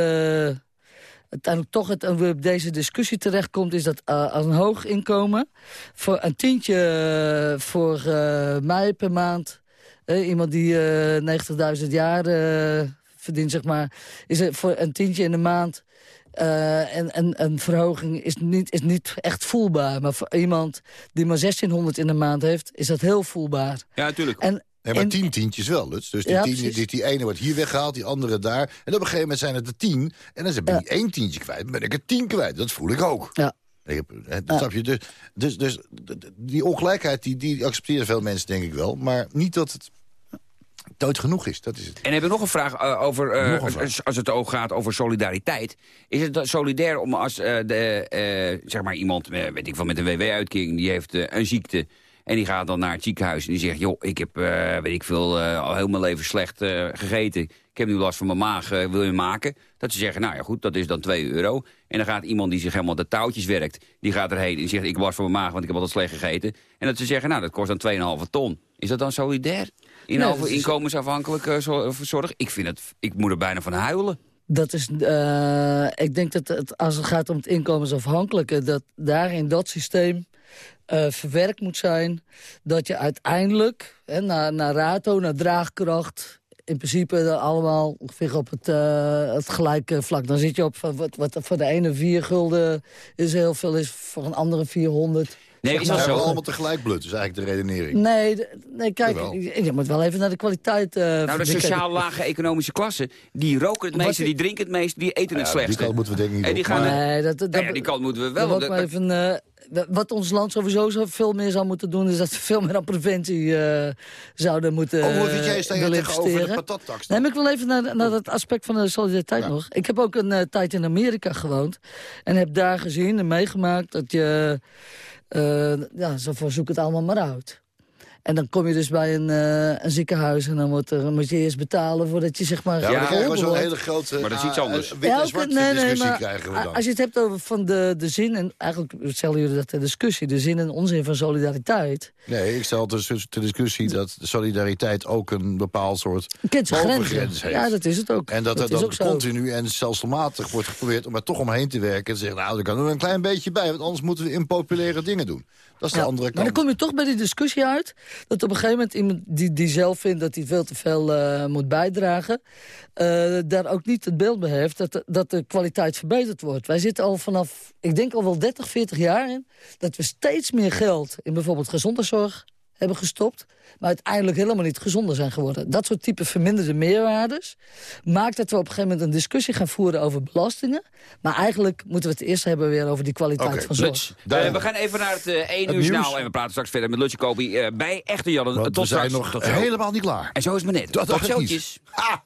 uiteindelijk toch het over deze discussie terechtkomt... is dat als een hoog inkomen voor een tientje voor mij per maand... iemand die eh 90.000 jaar verdient, zeg maar... is er voor een tientje in de maand... eh, en, en een verhoging is niet, is niet echt voelbaar. Maar voor iemand die maar 1600 in de maand heeft... is dat heel voelbaar. Ja, natuurlijk. En, Nee, maar en- tien tientjes wel, Lutz. Dus die, Ja, tien, die, die ene wordt hier weggehaald, die andere daar. En op een gegeven moment zijn het er tien. En dan ben ik één tientje kwijt, dan ben ik er tien kwijt. Dat voel ik ook. Ja. Ik heb, hè, dat snap je? Dus, dus, dus die ongelijkheid, die, die accepteren veel mensen denk ik wel. Maar niet dat het dood genoeg is, dat is het. En heb ik nog een vraag eh, over, eh, Nog een vraag. als het ook gaat over solidariteit. Is het dan solidair om als eh, de, zeg maar iemand, weet ik van met een WW-uitkering, die heeft een ziekte... En die gaat dan naar het ziekenhuis en die zegt... joh, ik heb, weet ik veel, al heel mijn leven slecht gegeten. Ik heb nu last van mijn maag, wil je maken? Dat ze zeggen, nou ja goed, dat is dan 2 euro. En dan gaat iemand die zich helemaal de touwtjes werkt... die gaat erheen en zegt, ik last van mijn maag, want ik heb altijd slecht gegeten. En dat ze zeggen, nou, dat kost dan 2,5 ton. Is dat dan solidair? In over inkomensafhankelijke zo- zorg? Ik, vind het, ik moet er bijna van huilen. Dat is, eh, ik denk dat het, als het gaat om het inkomensafhankelijke... dat daar in dat systeem eh, verwerkt moet zijn... dat je uiteindelijk, hè, naar, naar rato, naar draagkracht... in principe allemaal ongeveer op het, eh, het gelijke vlak. Dan zit je op van wat, wat voor de ene vier gulden is heel veel... is voor een andere 400. Nee, Zeg is dat zo? allemaal tegelijk blut, is eigenlijk de redenering. Nee, nee kijk, je, moet wel even naar de kwaliteit... eh, Nou, van de sociaal lage economische klasse, die roken het meeste, die- drinken het meest, die eten het Ja, slechtste. die kant moeten we denk ik niet En die op. gaan Maar- Nee, dat, dat, ja, die kant moeten we wel. dat even, eh, wat ons land sowieso zo veel meer zou moeten doen... is dat we veel meer aan preventie eh, zouden moeten Oh, hoe jij eh, willen tegenover de investeren. patattax? Nee, maar ik wil even naar, naar dat aspect van de solidariteit nog. Ik heb ook een eh, tijd in Amerika gewoond. En heb daar gezien en meegemaakt dat je... eh, ja, zo van zoek het allemaal maar uit. En dan kom je dus bij een, eh, een ziekenhuis en dan moet, er, moet je eerst betalen voordat je zeg maar... Ja, maar dan krijgen we geholpen zo'n hele grote Maar dat is iets ah, anders. eh, wit en Elke- zwart nee, nee, discussie maar krijgen we dan. Als je het hebt over van de, de zin, en eigenlijk stellen jullie dat ter discussie, de zin en onzin van solidariteit. Nee, ik stel dus ter discussie dat de solidariteit ook een bepaald soort grenzen. heeft. Ja, dat is het ook. En dat, Dat er zo. continu en stelselmatig wordt geprobeerd om er toch omheen te werken. En te zeggen, nou, er kan er een klein beetje bij, want anders moeten we impopulaire dingen doen. Dat is de Ja, andere Maar dan kant. kom je toch bij die discussie uit... dat op een gegeven moment iemand die, die zelf vindt dat hij veel te veel eh, moet bijdragen... eh, daar ook niet het beeld bij heeft dat de, dat de kwaliteit verbeterd wordt. Wij zitten al vanaf, ik denk al wel 30, 40 jaar in... dat we steeds meer geld in bijvoorbeeld gezondheidszorg hebben gestopt... maar uiteindelijk helemaal niet gezonder zijn geworden. Dat soort type verminderde meerwaardes maakt dat we op een gegeven moment een discussie gaan voeren over belastingen. Maar eigenlijk moeten we het eerst hebben weer over die kwaliteit van zorg. Eh, we gaan even naar het eh 1 Het uur en we praten straks verder met Lutje Kopi eh, bij Echte Jan. Tot we zijn straks. nog Tot helemaal niet klaar. En zo is het maar net. Dat!